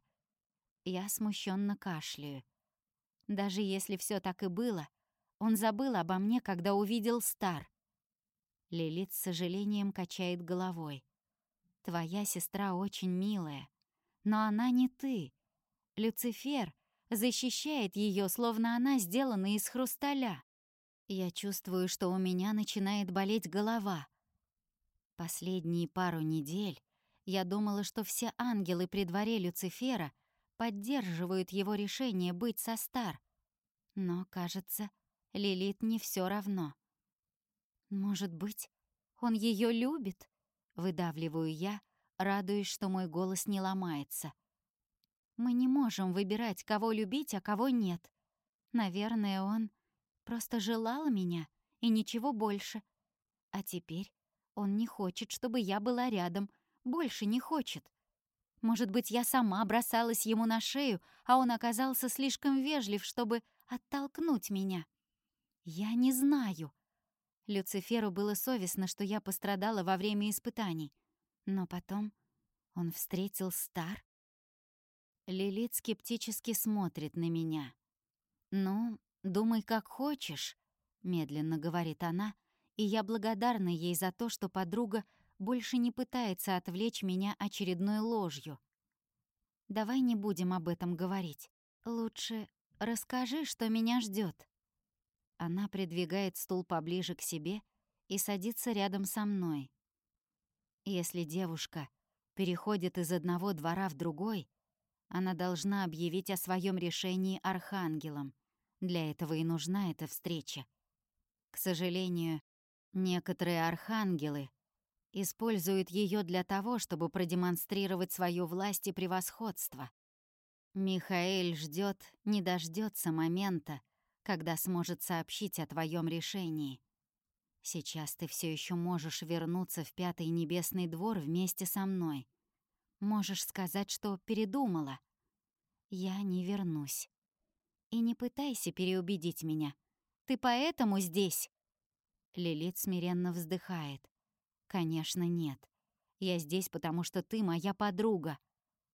Я смущенно кашляю. Даже если все так и было, он забыл обо мне, когда увидел Стар. Лилит с сожалением качает головой. «Твоя сестра очень милая, но она не ты. Люцифер защищает ее, словно она сделана из хрусталя. Я чувствую, что у меня начинает болеть голова. Последние пару недель я думала, что все ангелы при дворе Люцифера поддерживают его решение быть со Стар. Но, кажется, Лилит не все равно. Может быть, он ее любит? Выдавливаю я, радуясь, что мой голос не ломается. Мы не можем выбирать, кого любить, а кого нет. Наверное, он просто желал меня и ничего больше. А теперь он не хочет, чтобы я была рядом, больше не хочет. Может быть, я сама бросалась ему на шею, а он оказался слишком вежлив, чтобы оттолкнуть меня. Я не знаю. Люциферу было совестно, что я пострадала во время испытаний. Но потом он встретил Стар. Лилит скептически смотрит на меня. «Ну, думай, как хочешь», — медленно говорит она, и я благодарна ей за то, что подруга больше не пытается отвлечь меня очередной ложью. «Давай не будем об этом говорить. Лучше расскажи, что меня ждет. Она придвигает стул поближе к себе и садится рядом со мной. Если девушка переходит из одного двора в другой, она должна объявить о своем решении архангелам. Для этого и нужна эта встреча. К сожалению, некоторые архангелы используют ее для того, чтобы продемонстрировать свою власть и превосходство. Михаэль ждет, не дождется момента, когда сможет сообщить о твоем решении. Сейчас ты все еще можешь вернуться в Пятый Небесный двор вместе со мной. Можешь сказать, что передумала. Я не вернусь. И не пытайся переубедить меня. Ты поэтому здесь?» Лилит смиренно вздыхает. «Конечно, нет. Я здесь, потому что ты моя подруга.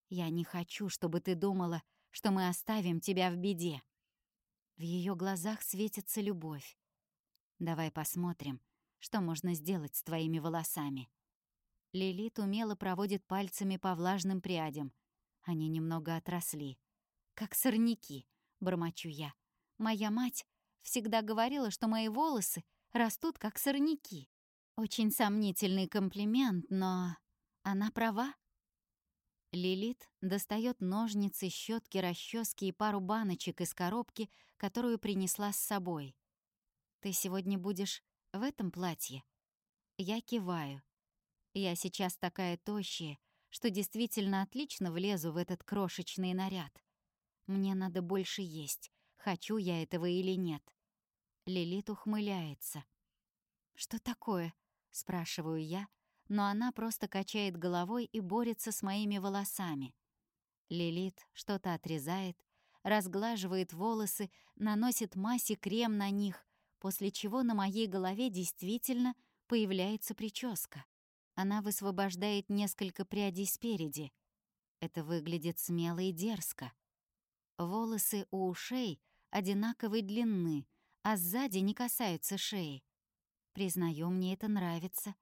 Я не хочу, чтобы ты думала, что мы оставим тебя в беде». В ее глазах светится любовь. «Давай посмотрим, что можно сделать с твоими волосами». Лилит умело проводит пальцами по влажным прядям. Они немного отросли. «Как сорняки», — бормочу я. «Моя мать всегда говорила, что мои волосы растут как сорняки». Очень сомнительный комплимент, но она права. Лилит достает ножницы, щетки, расчески и пару баночек из коробки, которую принесла с собой. «Ты сегодня будешь в этом платье?» Я киваю. Я сейчас такая тощая, что действительно отлично влезу в этот крошечный наряд. Мне надо больше есть, хочу я этого или нет. Лилит ухмыляется. «Что такое?» — спрашиваю я, но она просто качает головой и борется с моими волосами. Лилит что-то отрезает, разглаживает волосы, наносит и крем на них, после чего на моей голове действительно появляется прическа. Она высвобождает несколько прядей спереди. Это выглядит смело и дерзко. Волосы у ушей одинаковой длины, а сзади не касаются шеи. Признаю, мне это нравится.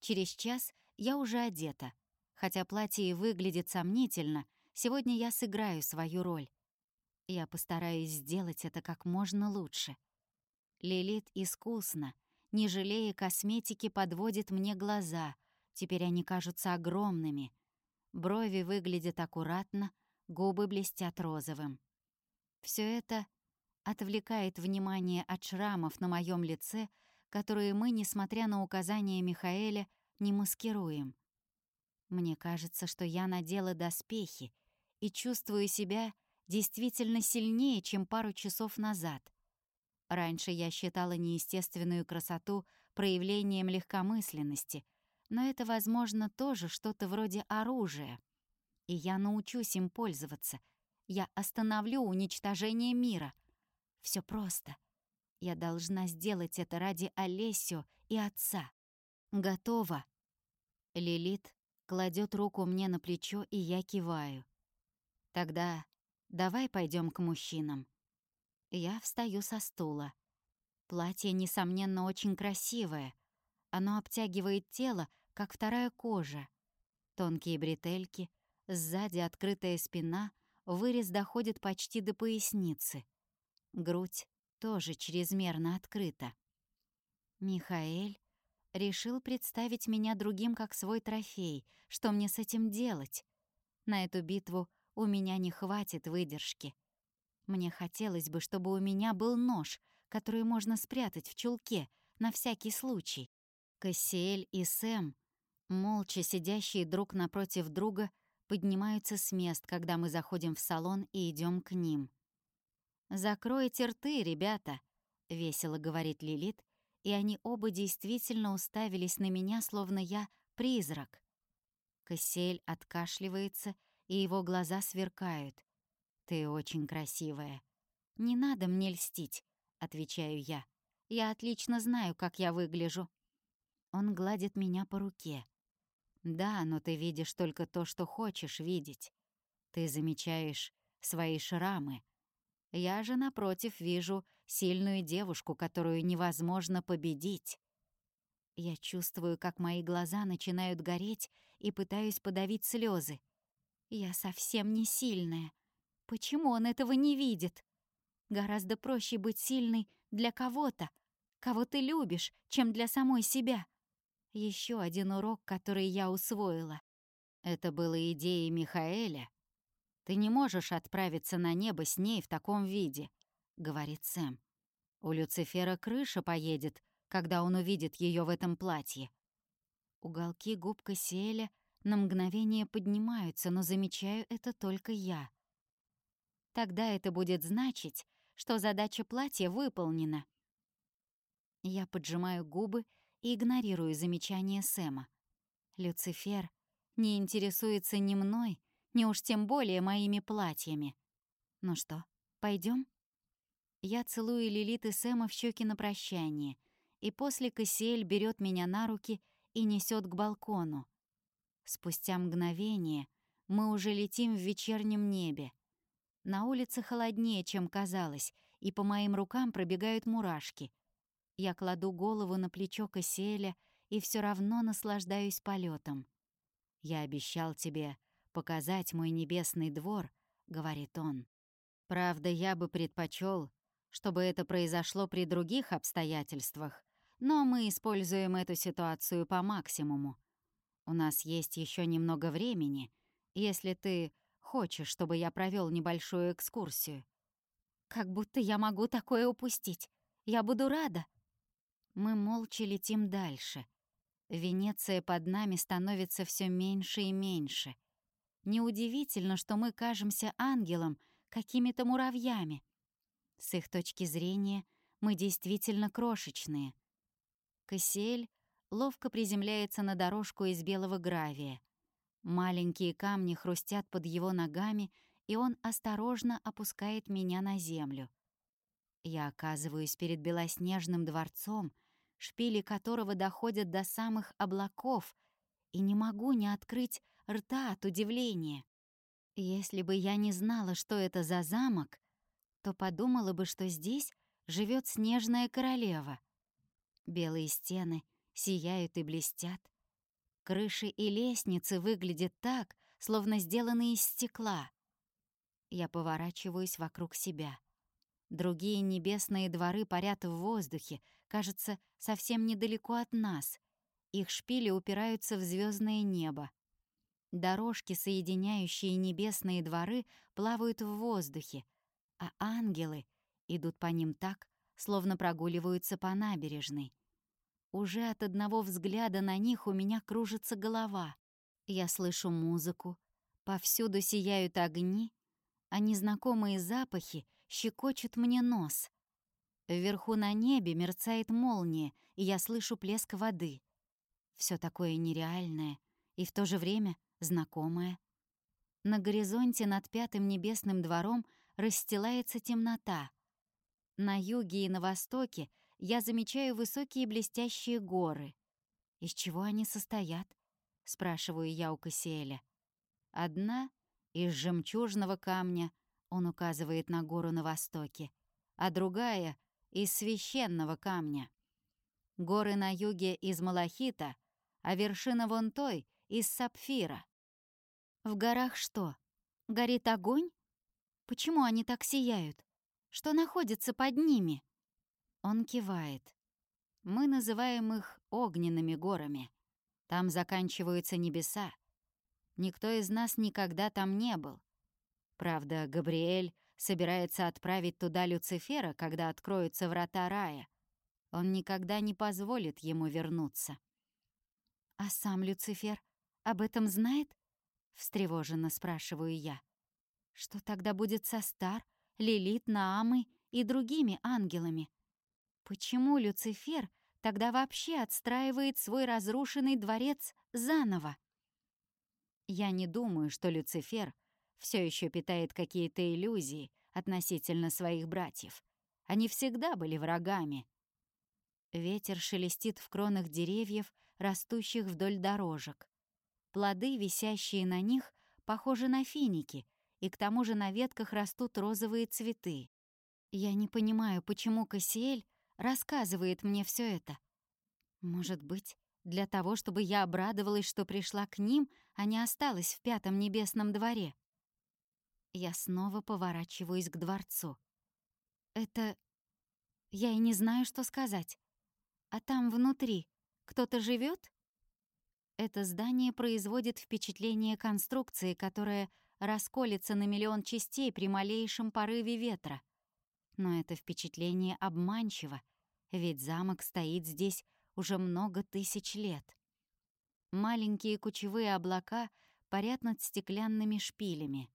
Через час я уже одета. Хотя платье и выглядит сомнительно, сегодня я сыграю свою роль. Я постараюсь сделать это как можно лучше. Лилит искусно, не жалея косметики, подводит мне глаза. Теперь они кажутся огромными. Брови выглядят аккуратно, губы блестят розовым. Все это отвлекает внимание от шрамов на моем лице, которые мы, несмотря на указания Михаэля, не маскируем. Мне кажется, что я надела доспехи и чувствую себя действительно сильнее, чем пару часов назад. Раньше я считала неестественную красоту проявлением легкомысленности, но это, возможно, тоже что-то вроде оружия. И я научусь им пользоваться. Я остановлю уничтожение мира. Все просто — я должна сделать это ради Олесио и отца. Готова. Лилит кладет руку мне на плечо, и я киваю. Тогда давай пойдем к мужчинам. Я встаю со стула. Платье, несомненно, очень красивое. Оно обтягивает тело, как вторая кожа. Тонкие бретельки, сзади открытая спина, вырез доходит почти до поясницы. Грудь тоже чрезмерно открыто. Михаэль решил представить меня другим как свой трофей. Что мне с этим делать? На эту битву у меня не хватит выдержки. Мне хотелось бы, чтобы у меня был нож, который можно спрятать в чулке на всякий случай. Кассиэль и Сэм, молча сидящие друг напротив друга, поднимаются с мест, когда мы заходим в салон и идем к ним. «Закройте рты, ребята», — весело говорит Лилит, и они оба действительно уставились на меня, словно я призрак. Кассель откашливается, и его глаза сверкают. «Ты очень красивая». «Не надо мне льстить», — отвечаю я. «Я отлично знаю, как я выгляжу». Он гладит меня по руке. Да, но ты видишь только то, что хочешь видеть. Ты замечаешь свои шрамы. Я же, напротив, вижу сильную девушку, которую невозможно победить. Я чувствую, как мои глаза начинают гореть и пытаюсь подавить слезы. Я совсем не сильная. Почему он этого не видит? Гораздо проще быть сильной для кого-то, кого ты любишь, чем для самой себя. Еще один урок, который я усвоила. Это было идеей Михаэля. Ты не можешь отправиться на небо с ней в таком виде, говорит Сэм. У Люцифера крыша поедет, когда он увидит ее в этом платье. Уголки губ Кассиэля на мгновение поднимаются, но замечаю это только я. Тогда это будет значить, что задача платья выполнена. Я поджимаю губы и игнорирую замечание Сэма. Люцифер не интересуется ни мной, ни уж тем более моими платьями. Ну что, пойдем? Я целую Лилит и Сэма в щеки на прощание, и после Кассиэль берет меня на руки и несет к балкону. Спустя мгновение мы уже летим в вечернем небе. На улице холоднее, чем казалось, и по моим рукам пробегают мурашки. Я кладу голову на плечо Кассиэля и все равно наслаждаюсь полетом. «Я обещал тебе показать мой небесный двор», — говорит он. «Правда, я бы предпочел, чтобы это произошло при других обстоятельствах, но мы используем эту ситуацию по максимуму. У нас есть еще немного времени, если ты хочешь, чтобы я провел небольшую экскурсию. Как будто я могу такое упустить. Я буду рада. Мы молча летим дальше. Венеция под нами становится все меньше и меньше. Неудивительно, что мы кажемся ангелом, какими-то муравьями. С их точки зрения мы действительно крошечные. Кассиэль ловко приземляется на дорожку из белого гравия. Маленькие камни хрустят под его ногами, и он осторожно опускает меня на землю. Я оказываюсь перед белоснежным дворцом, шпили которого доходят до самых облаков, и не могу не открыть рта от удивления. Если бы я не знала, что это за замок, то подумала бы, что здесь живет снежная королева. Белые стены сияют и блестят. Крыши и лестницы выглядят так, словно сделаны из стекла. Я поворачиваюсь вокруг себя. Другие небесные дворы парят в воздухе, кажется, совсем недалеко от нас. Их шпили упираются в звездное небо. Дорожки, соединяющие небесные дворы, плавают в воздухе, а ангелы идут по ним так, словно прогуливаются по набережной. Уже от одного взгляда на них у меня кружится голова. Я слышу музыку, повсюду сияют огни, а незнакомые запахи щекочут мне нос. Вверху на небе мерцает молния, и я слышу плеск воды. Все такое нереальное и в то же время знакомое. На горизонте над пятым небесным двором расстилается темнота. На юге и на востоке я замечаю высокие блестящие горы. Из чего они состоят? Спрашиваю я у Кассиэля. Одна — из жемчужного камня, он указывает на гору на востоке, а другая — из священного камня. Горы на юге из малахита, а вершина вон той — из сапфира. В горах что? Горит огонь? Почему они так сияют? Что находится под ними? Он кивает. Мы называем их огненными горами. Там заканчиваются небеса. Никто из нас никогда там не был. Правда, Габриэль собирается отправить туда Люцифера, когда откроются врата рая. Он никогда не позволит ему вернуться. «А сам Люцифер об этом знает?» — встревоженно спрашиваю я. «Что тогда будет со Стар, Лилит, Наамой и другими ангелами?» Почему Люцифер тогда вообще отстраивает свой разрушенный дворец заново? Я не думаю, что Люцифер все еще питает какие-то иллюзии относительно своих братьев. Они всегда были врагами. Ветер шелестит в кронах деревьев, растущих вдоль дорожек. Плоды, висящие на них, похожи на финики, и к тому же на ветках растут розовые цветы. Я не понимаю, почему Кассиэль рассказывает мне все это. Может быть, для того, чтобы я обрадовалась, что пришла к ним, а не осталась в пятом небесном дворе. Я снова поворачиваюсь к дворцу. Это... Я и не знаю, что сказать. А там внутри кто-то живет? Это здание производит впечатление конструкции, которая расколется на миллион частей при малейшем порыве ветра. Но это впечатление обманчиво, ведь замок стоит здесь уже много тысяч лет. Маленькие кучевые облака парят над стеклянными шпилями.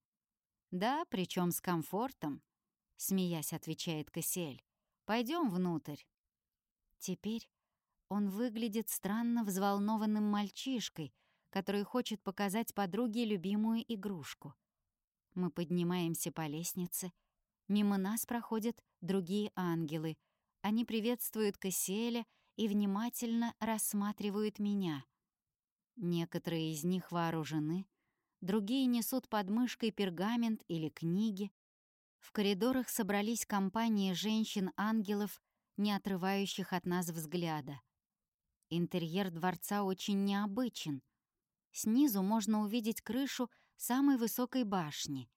«Да, причем с комфортом», — смеясь отвечает Кассиэль. Пойдем внутрь». Теперь он выглядит странно взволнованным мальчишкой, который хочет показать подруге любимую игрушку. Мы поднимаемся по лестнице. Мимо нас проходят другие ангелы. Они приветствуют Кассиэля и внимательно рассматривают меня. Некоторые из них вооружены, другие несут под мышкой пергамент или книги. В коридорах собрались компании женщин-ангелов, не отрывающих от нас взгляда. Интерьер дворца очень необычен. Снизу можно увидеть крышу самой высокой башни.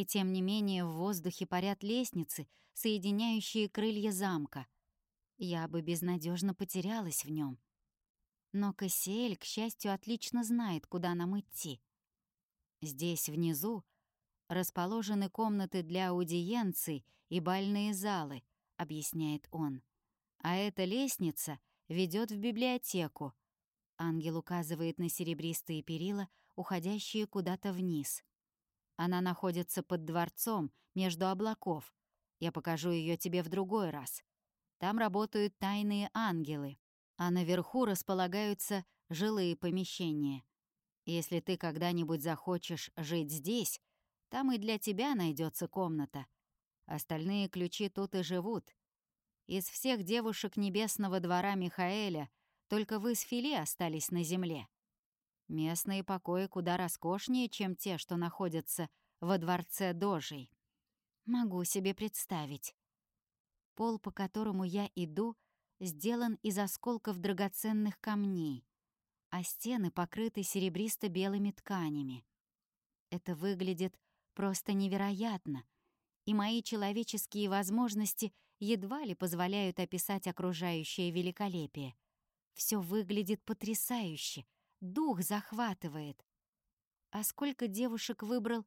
И тем не менее в воздухе парят лестницы, соединяющие крылья замка — я бы безнадежно потерялась в нем. Но Кассиэль, к счастью, отлично знает, куда нам идти. Здесь, внизу, расположены комнаты для аудиенций и бальные залы, объясняет он. А эта лестница ведет в библиотеку. Ангел указывает на серебристые перила, уходящие куда-то вниз. Она находится под дворцом, между облаков. Я покажу ее тебе в другой раз. Там работают тайные ангелы, а наверху располагаются жилые помещения. Если ты когда-нибудь захочешь жить здесь, там и для тебя найдется комната. Остальные ключи тут и живут. Из всех девушек небесного двора Михаэля только вы с Фили остались на земле. Местные покои куда роскошнее, чем те, что находятся во дворце Дожей. Могу себе представить. Пол, по которому я иду, сделан из осколков драгоценных камней, а стены покрыты серебристо-белыми тканями. Это выглядит просто невероятно, и мои человеческие возможности едва ли позволяют описать окружающее великолепие. Все выглядит потрясающе, дух захватывает. А сколько девушек выбрал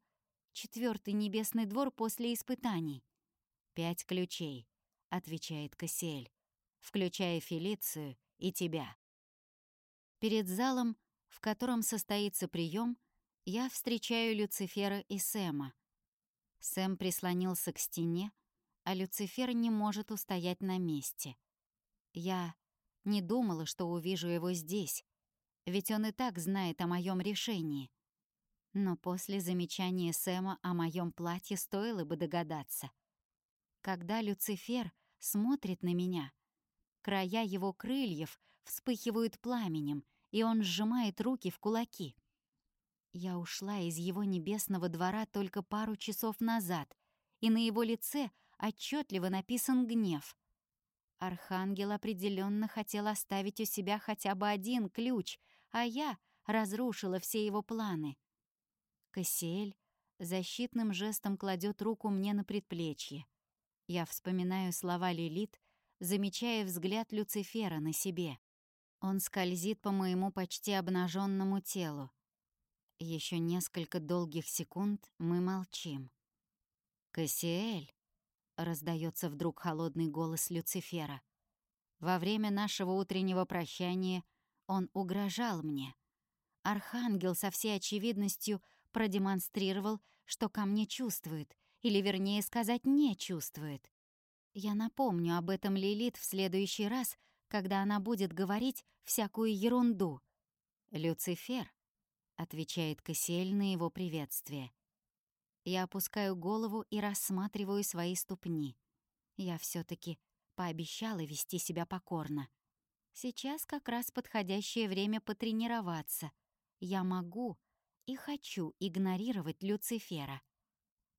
четвертый небесный двор после испытаний? Пять ключей отвечает Кассиэль, включая Фелицию и тебя. Перед залом, в котором состоится прием, я встречаю Люцифера и Сэма. Сэм прислонился к стене, а Люцифер не может устоять на месте. Я не думала, что увижу его здесь, ведь он и так знает о моем решении. Но после замечания Сэма о моем платье стоило бы догадаться. Когда Люцифер смотрит на меня. Края его крыльев вспыхивают пламенем, и он сжимает руки в кулаки. Я ушла из его небесного двора только пару часов назад, и на его лице отчетливо написан гнев. Архангел определенно хотел оставить у себя хотя бы один ключ, а я разрушила все его планы. Кассиэль защитным жестом кладет руку мне на предплечье. Я вспоминаю слова Лилит, замечая взгляд Люцифера на себе. Он скользит по моему почти обнаженному телу. Еще несколько долгих секунд мы молчим. «Кассиэль!» — раздается вдруг холодный голос Люцифера. Во время нашего утреннего прощания он угрожал мне. Архангел со всей очевидностью продемонстрировал, что ко мне чувствует, или, вернее сказать, не чувствует. Я напомню об этом Лилит в следующий раз, когда она будет говорить всякую ерунду. «Люцифер», — отвечает Кассиэль на его приветствие. Я опускаю голову и рассматриваю свои ступни. Я все таки пообещала вести себя покорно. Сейчас как раз подходящее время потренироваться. я могу и хочу игнорировать Люцифера.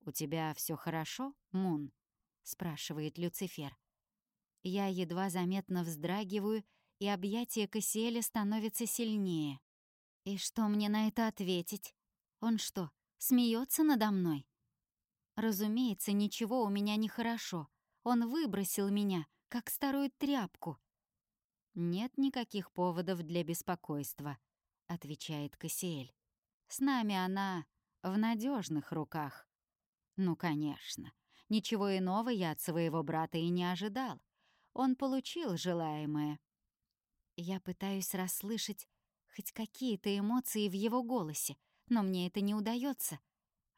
«У тебя все хорошо, Мун?» — спрашивает Люцифер. Я едва заметно вздрагиваю, и объятие Кассиэля становится сильнее. И что мне на это ответить? Он что, смеется надо мной? Разумеется, ничего у меня не хорошо. Он выбросил меня, как старую тряпку. «Нет никаких поводов для беспокойства», — отвечает Кассиэль. «С нами она в надежных руках». «Ну, конечно. Ничего иного я от своего брата и не ожидал. Он получил желаемое». Я пытаюсь расслышать хоть какие-то эмоции в его голосе, но мне это не удается.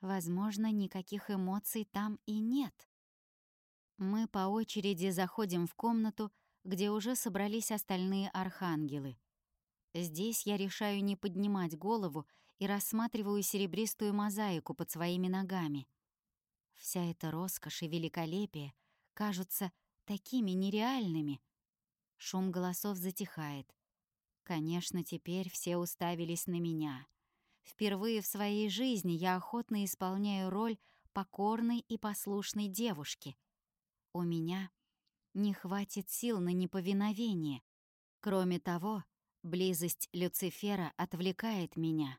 Возможно, никаких эмоций там и нет. Мы по очереди заходим в комнату, где уже собрались остальные архангелы. Здесь я решаю не поднимать голову и рассматриваю серебристую мозаику под своими ногами. Вся эта роскошь и великолепие кажутся такими нереальными. Шум голосов затихает. Конечно, теперь все уставились на меня. Впервые в своей жизни я охотно исполняю роль покорной и послушной девушки. У меня не хватит сил на неповиновение. Кроме того, близость Люцифера отвлекает меня.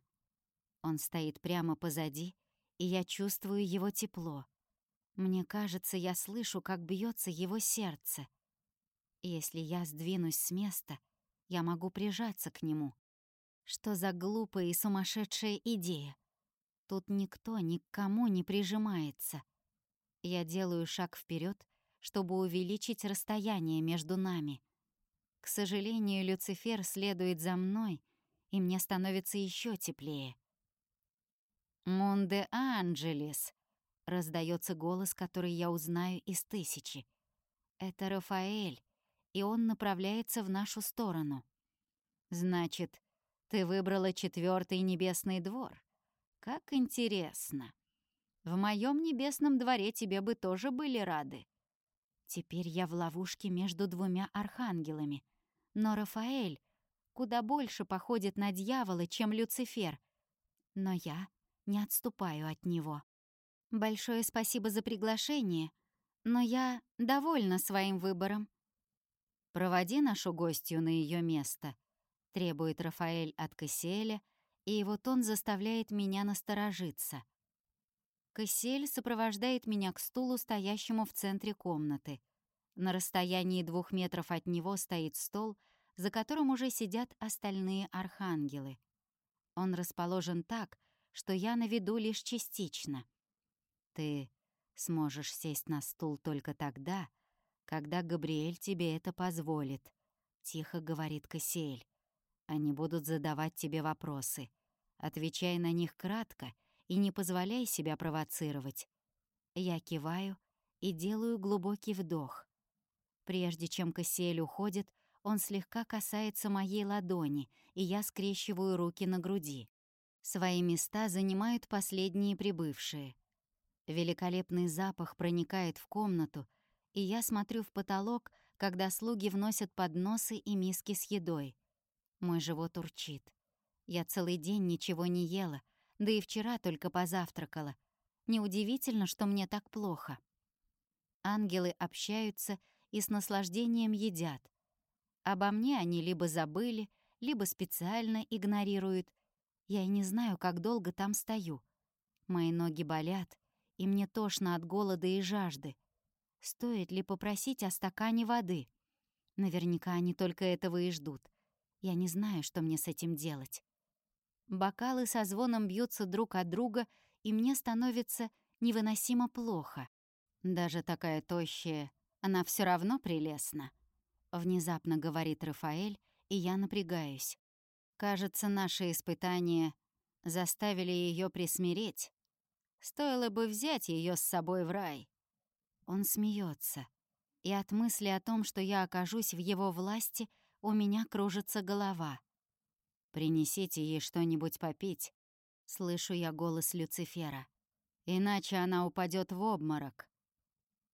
Он стоит прямо позади, и я чувствую его тепло. Мне кажется, я слышу, как бьется его сердце. Если я сдвинусь с места, я могу прижаться к нему. Что за глупая и сумасшедшая идея? Тут никто ни к кому не прижимается. Я делаю шаг вперед чтобы увеличить расстояние между нами. К сожалению, Люцифер следует за мной, и мне становится еще теплее. «Монде Анджелес!» — раздается голос, который я узнаю из тысячи. Это Рафаэль, и он направляется в нашу сторону. «Значит, ты выбрала четвертый небесный двор? Как интересно! В моем небесном дворе тебе бы тоже были рады. Теперь я в ловушке между двумя архангелами. Но Рафаэль куда больше походит на дьявола, чем Люцифер. Но я не отступаю от него. Большое спасибо за приглашение, но я довольна своим выбором. «Проводи нашу гостью на ее место», — требует Рафаэль от Кассиэля, и его тон заставляет меня насторожиться — Кассель сопровождает меня к стулу, стоящему в центре комнаты. На расстоянии двух метров от него стоит стол, за которым уже сидят остальные архангелы. Он расположен так, что я на виду лишь частично. Ты сможешь сесть на стул только тогда, когда Габриэль тебе это позволит, — тихо говорит Кассиэль. Они будут задавать тебе вопросы. Отвечай на них кратко — и не позволяй себя провоцировать. Я киваю и делаю глубокий вдох. Прежде чем Кассиэль уходит, он слегка касается моей ладони, и я скрещиваю руки на груди. Свои места занимают последние прибывшие. Великолепный запах проникает в комнату, и я смотрю в потолок, когда слуги вносят подносы и миски с едой. Мой живот урчит. Я целый день ничего не ела, да и вчера только позавтракала. Неудивительно, что мне так плохо. Ангелы общаются и с наслаждением едят. Обо мне они либо забыли, либо специально игнорируют. Я и не знаю, как долго там стою. Мои ноги болят, и мне тошно от голода и жажды. Стоит ли попросить о стакане воды? Наверняка они только этого и ждут. Я не знаю, что мне с этим делать. Бокалы со звоном бьются друг от друга, и мне становится невыносимо плохо. Даже такая тощая, она все равно прелестна. Внезапно говорит Рафаэль, и я напрягаюсь. Кажется, наши испытания заставили ее присмиреть. Стоило бы взять ее с собой в рай. Он смеется, и от мысли о том, что я окажусь в его власти, у меня кружится голова. Принесите ей что-нибудь попить. Слышу я голос Люцифера. Иначе она упадет в обморок.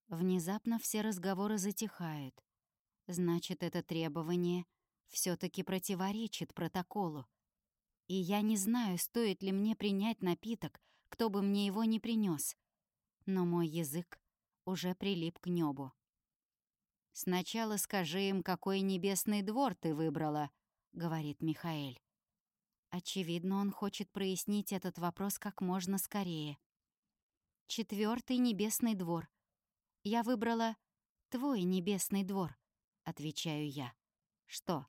Внезапно все разговоры затихают. Значит, это требование все таки противоречит протоколу. И я не знаю, стоит ли мне принять напиток, кто бы мне его не принес. Но мой язык уже прилип к небу. «Сначала скажи им, какой небесный двор ты выбрала», — говорит Михаэль. Очевидно, он хочет прояснить этот вопрос как можно скорее. Четвертый небесный двор. Я выбрала твой небесный двор, отвечаю я. Что,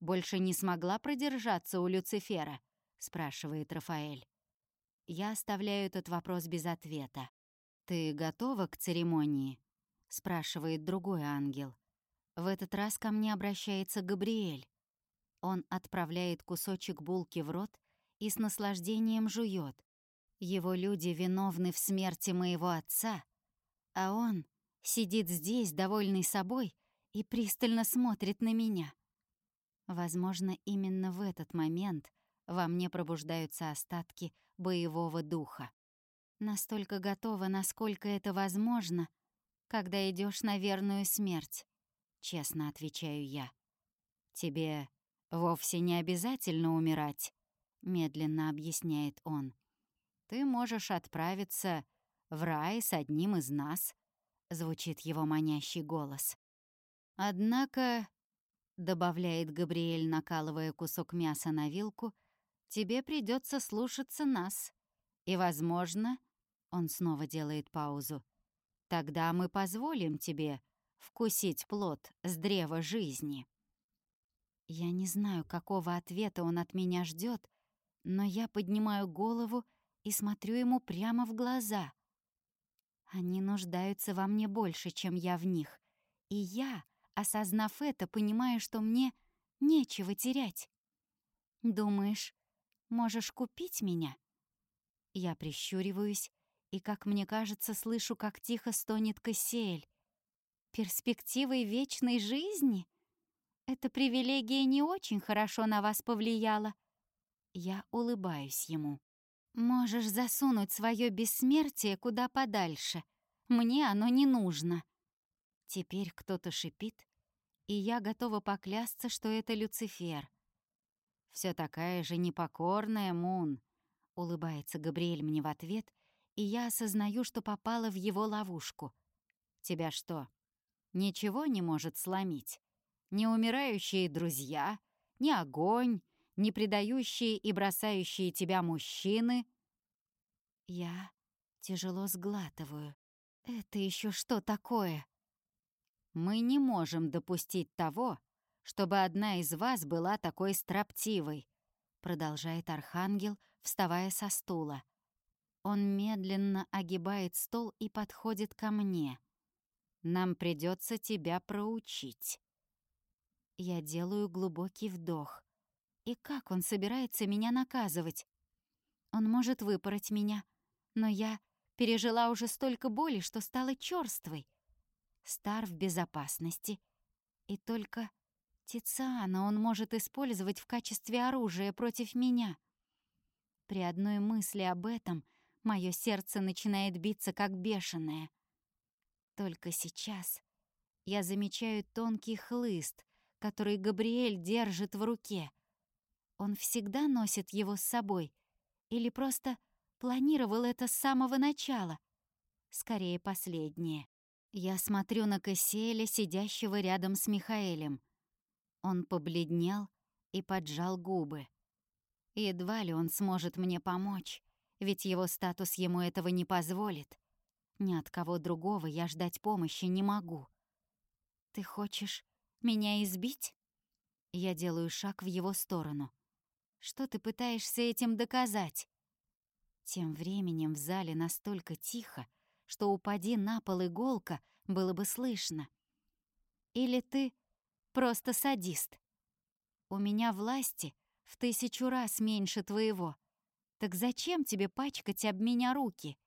больше не смогла продержаться у Люцифера? спрашивает Рафаэль. Я оставляю этот вопрос без ответа. Ты готова к церемонии? спрашивает другой ангел. В этот раз ко мне обращается Габриэль. Он отправляет кусочек булки в рот и с наслаждением жует. Его люди виновны в смерти моего отца, а он сидит здесь, довольный собой, и пристально смотрит на меня. Возможно, именно в этот момент во мне пробуждаются остатки боевого духа. Настолько готова, насколько это возможно, когда идешь на верную смерть, честно отвечаю я. Тебе «Вовсе не обязательно умирать», — медленно объясняет он. «Ты можешь отправиться в рай с одним из нас», — звучит его манящий голос. «Однако», — добавляет Габриэль, накалывая кусок мяса на вилку, «тебе придется слушаться нас. И, возможно...» — он снова делает паузу. «Тогда мы позволим тебе вкусить плод с древа жизни». Я не знаю, какого ответа он от меня ждет, но я поднимаю голову и смотрю ему прямо в глаза. Они нуждаются во мне больше, чем я в них. И я, осознав это, понимаю, что мне нечего терять. «Думаешь, можешь купить меня?» Я прищуриваюсь и, как мне кажется, слышу, как тихо стонет Кассиэль. «Перспективой вечной жизни?» Эта привилегия не очень хорошо на вас повлияла. Я улыбаюсь ему. Можешь засунуть свое бессмертие куда подальше. Мне оно не нужно. Теперь кто-то шипит, и я готова поклясться, что это Люцифер. Все такая же непокорная, Мун», — улыбается Габриэль мне в ответ, и я осознаю, что попала в его ловушку. «Тебя что, ничего не может сломить?» Ни умирающие друзья, ни огонь, ни предающие и бросающие тебя мужчины. Я тяжело сглатываю. Это еще что такое? Мы не можем допустить того, чтобы одна из вас была такой строптивой, продолжает архангел, вставая со стула. Он медленно огибает стол и подходит ко мне. Нам придется тебя проучить. Я делаю глубокий вдох. И как он собирается меня наказывать? Он может выпороть меня, но я пережила уже столько боли, что стала чёрствой. Стар в безопасности. И только Тициана он может использовать в качестве оружия против меня. При одной мысли об этом мое сердце начинает биться как бешеное. Только сейчас я замечаю тонкий хлыст, который Габриэль держит в руке. Он всегда носит его с собой или просто планировал это с самого начала? Скорее, последнее. Я смотрю на Кассиэля, сидящего рядом с Михаэлем. Он побледнел и поджал губы. Едва ли он сможет мне помочь, ведь его статус ему этого не позволит. Ни от кого другого я ждать помощи не могу. «Ты хочешь меня избить? Я делаю шаг в его сторону. Что ты пытаешься этим доказать? Тем временем в зале настолько тихо, что упади на пол иголка, было бы слышно. Или ты просто садист? У меня власти в тысячу раз меньше твоего. Так зачем тебе пачкать об меня руки?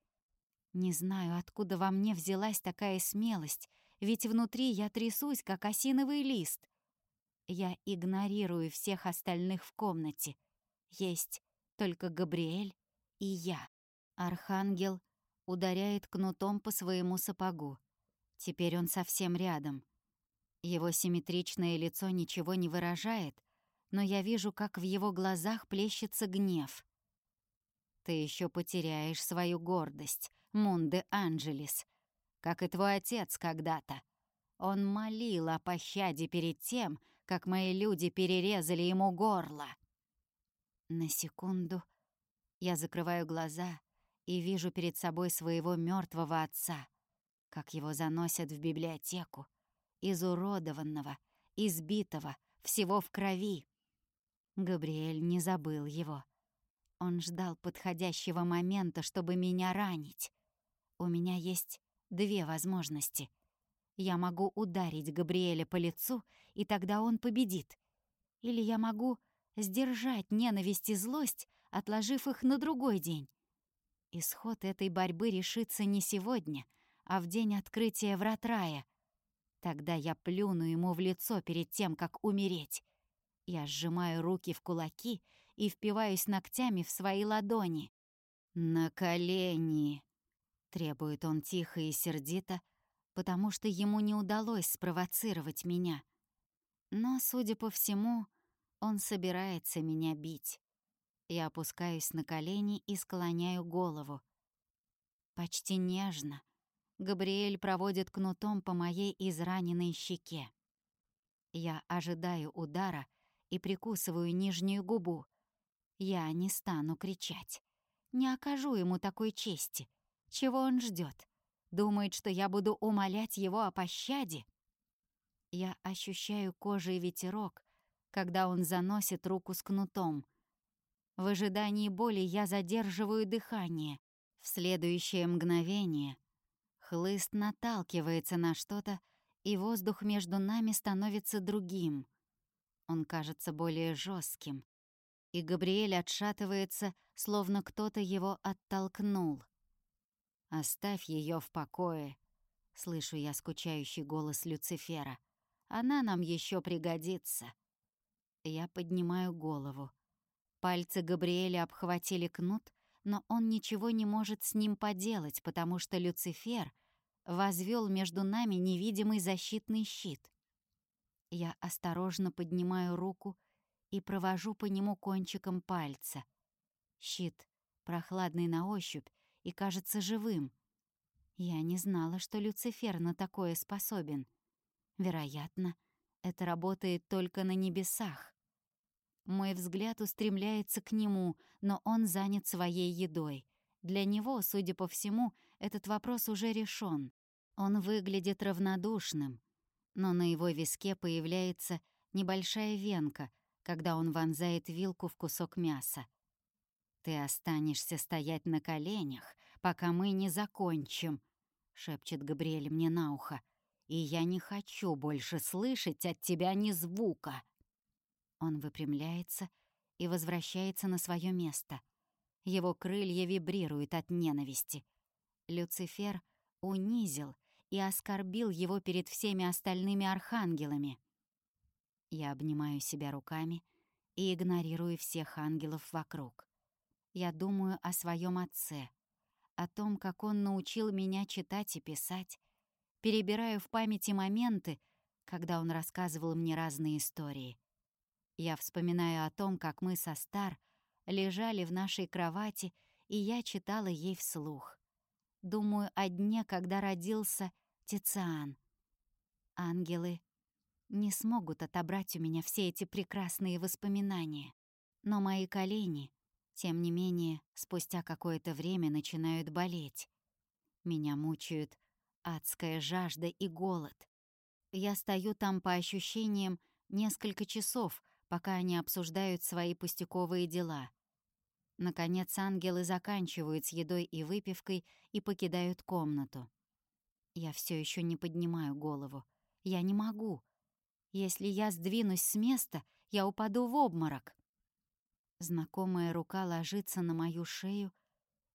Не знаю, откуда во мне взялась такая смелость ведь внутри я трясусь, как осиновый лист. Я игнорирую всех остальных в комнате. Есть только Габриэль и я. Архангел ударяет кнутом по своему сапогу. Теперь он совсем рядом. Его симметричное лицо ничего не выражает, но я вижу, как в его глазах плещется гнев. «Ты еще потеряешь свою гордость, Мунде Анджелис, как и твой отец когда-то. Он молил о пощаде перед тем, как мои люди перерезали ему горло». На секунду я закрываю глаза и вижу перед собой своего мертвого отца, как его заносят в библиотеку, изуродованного, избитого, всего в крови. Габриэль не забыл его. Он ждал подходящего момента, чтобы меня ранить. У меня есть две возможности. Я могу ударить Габриэля по лицу, и тогда он победит. Или я могу сдержать ненависть и злость, отложив их на другой день. Исход этой борьбы решится не сегодня, а в день открытия врат рая. Тогда я плюну ему в лицо перед тем, как умереть. Я сжимаю руки в кулаки и впиваюсь ногтями в свои ладони. «На колени!» — требует он тихо и сердито, потому что ему не удалось спровоцировать меня. Но, судя по всему, он собирается меня бить. Я опускаюсь на колени и склоняю голову. Почти нежно. Габриэль проводит кнутом по моей израненной щеке. Я ожидаю удара и прикусываю нижнюю губу. Я не стану кричать. Не окажу ему такой чести. Чего он ждет? Думает, что я буду умолять его о пощаде? Я ощущаю кожей ветерок, когда он заносит руку с кнутом. В ожидании боли я задерживаю дыхание. В следующее мгновение хлыст наталкивается на что-то, и воздух между нами становится другим. Он кажется более жестким, и Габриэль отшатывается, словно кто-то его оттолкнул. «Оставь ее в покое», — слышу я скучающий голос Люцифера. «Она нам еще пригодится». Я поднимаю голову. Пальцы Габриэля обхватили кнут, но он ничего не может с ним поделать, потому что Люцифер возвел между нами невидимый защитный щит. Я осторожно поднимаю руку и провожу по нему кончиком пальца. Щит прохладный на ощупь и кажется живым. Я не знала, что Люцифер на такое способен. Вероятно, это работает только на небесах. Мой взгляд устремляется к нему, но он занят своей едой. Для него, судя по всему, этот вопрос уже решен. Он выглядит равнодушным, но на его виске появляется небольшая венка, когда он вонзает вилку в кусок мяса. «Ты останешься стоять на коленях, пока мы не закончим», — шепчет Габриэль мне на ухо и я не хочу больше слышать от тебя ни звука». Он выпрямляется и возвращается на свое место. Его крылья вибрируют от ненависти. Люцифер унизил и оскорбил его перед всеми остальными архангелами. Я обнимаю себя руками и игнорирую всех ангелов вокруг. Я думаю о своем отце, о том, как он научил меня читать и писать, перебираю в памяти моменты, когда он рассказывал мне разные истории. Я вспоминаю о том, как мы со Стар лежали в нашей кровати, и я читала ей вслух. Думаю о дне, когда родился Тициан. Ангелы не смогут отобрать у меня все эти прекрасные воспоминания. Но мои колени, тем не менее, спустя какое-то время начинают болеть. Меня мучают адская жажда и голод. Я стою там по ощущениям несколько часов, пока они обсуждают свои пустяковые дела. Наконец ангелы заканчивают с едой и выпивкой и покидают комнату. Я все еще не поднимаю голову. Я не могу. Если я сдвинусь с места, я упаду в обморок. Знакомая рука ложится на мою шею,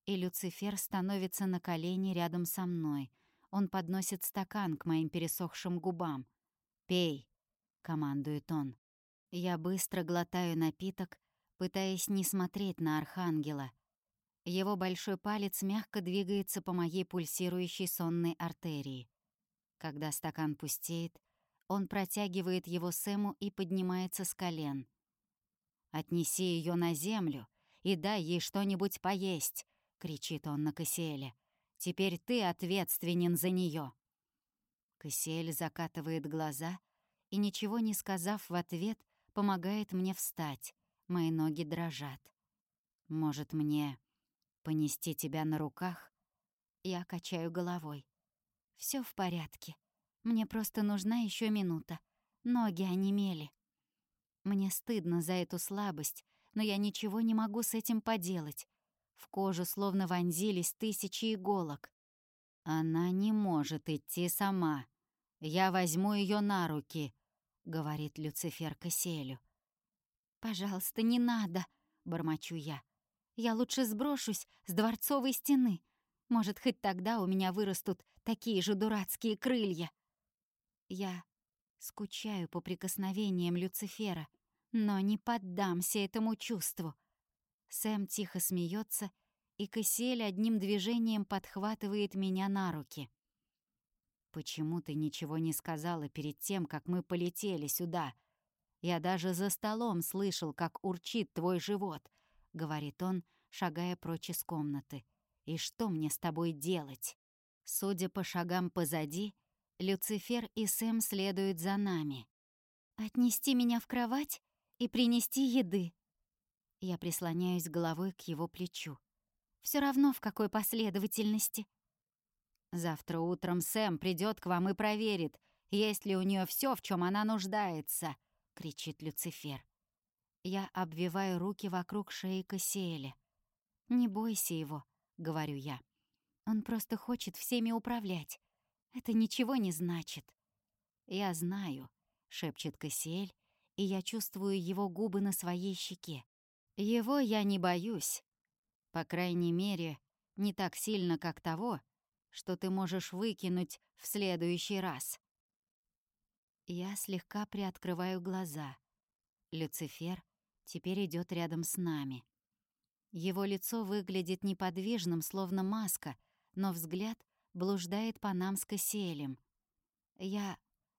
и Люцифер становится на колени рядом со мной — он подносит стакан к моим пересохшим губам. «Пей», — командует он. Я быстро глотаю напиток, пытаясь не смотреть на Архангела. Его большой палец мягко двигается по моей пульсирующей сонной артерии. Когда стакан пустеет, он протягивает его Сэму и поднимается с колен. Отнеси ее на землю и дай ей что-нибудь поесть», — кричит он на Кассиэля. «Теперь ты ответственен за нее. Кассиэль закатывает глаза и, ничего не сказав в ответ, помогает мне встать. Мои ноги дрожат. «Может, мне понести тебя на руках?» Я качаю головой. Все в порядке. Мне просто нужна еще минута. Ноги онемели. Мне стыдно за эту слабость, но я ничего не могу с этим поделать. В кожу словно вонзились тысячи иголок. Она не может идти сама. Я возьму ее на руки, говорит Люцифер Кассиэлю. Пожалуйста, не надо, бормочу я. Я лучше сброшусь с дворцовой стены. Может, хоть тогда у меня вырастут такие же дурацкие крылья. Я скучаю по прикосновениям Люцифера, но не поддамся этому чувству. Сэм тихо смеется, и Кассиэль одним движением подхватывает меня на руки. «Почему ты ничего не сказала перед тем, как мы полетели сюда? Я даже за столом слышал, как урчит твой живот», — говорит он, шагая прочь из комнаты. «И что мне с тобой делать?» Судя по шагам позади, Люцифер и Сэм следуют за нами. «Отнести меня в кровать и принести еды». Я прислоняюсь головой к его плечу. Все равно в какой последовательности. Завтра утром Сэм придет к вам и проверит, есть ли у нее все, в чем она нуждается, кричит Люцифер. Я обвиваю руки вокруг шеи Кассиэля. «Не бойся его», — говорю я. «Он просто хочет всеми управлять. Это ничего не значит». «Я знаю», — шепчет Кассиэль, и я чувствую его губы на своей щеке. «Его я не боюсь. По крайней мере, не так сильно, как того, что ты можешь выкинуть в следующий раз». Я слегка приоткрываю глаза. Люцифер теперь идет рядом с нами. Его лицо выглядит неподвижным, словно маска, но взгляд блуждает по нам с Кассиэлем. Я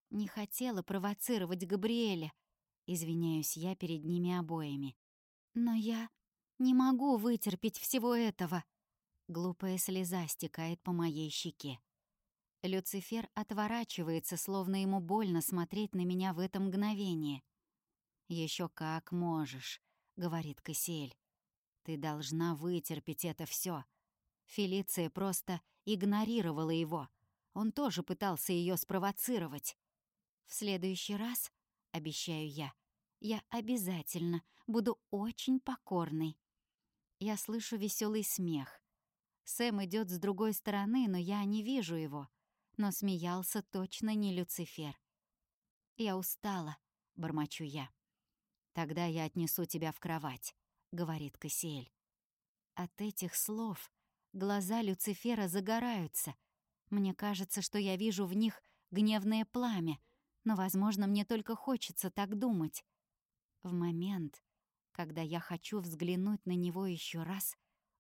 не хотела провоцировать Габриэля, извиняюсь я перед ними обоими. Но я не могу вытерпеть всего этого. Глупая слеза стекает по моей щеке. Люцифер отворачивается, словно ему больно смотреть на меня в это мгновение. Еще как можешь», — говорит Кассиэль. «Ты должна вытерпеть это все. Фелиция просто игнорировала его. Он тоже пытался ее спровоцировать. В следующий раз, обещаю я, я обязательно буду очень покорной. Я слышу веселый смех. Сэм идет с другой стороны, но я не вижу его. Но смеялся точно не Люцифер. «Я устала», — бормочу я. «Тогда я отнесу тебя в кровать», — говорит Кассиэль. От этих слов глаза Люцифера загораются. Мне кажется, что я вижу в них гневное пламя, но, возможно, мне только хочется так думать. В момент, когда я хочу взглянуть на него еще раз,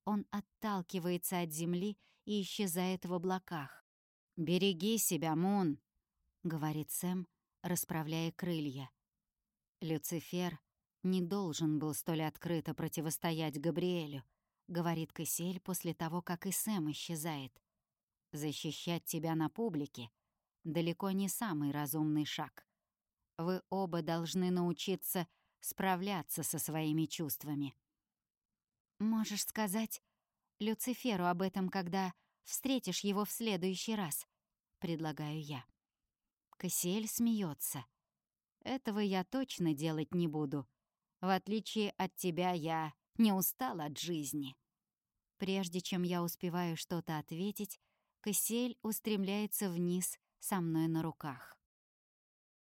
он отталкивается от земли и исчезает в облаках. «Береги себя, Мун», — говорит Сэм, расправляя крылья. Люцифер не должен был столь открыто противостоять Габриэлю, говорит Кисель после того, как и Сэм исчезает. Защищать тебя на публике — далеко не самый разумный шаг. Вы оба должны научиться справляться со своими чувствами. «Можешь сказать Люциферу об этом, когда встретишь его в следующий раз», — предлагаю я. Кассиэль смеется. «Этого я точно делать не буду. В отличие от тебя, я не устал от жизни». Прежде чем я успеваю что-то ответить, Кассиэль устремляется вниз со мной на руках.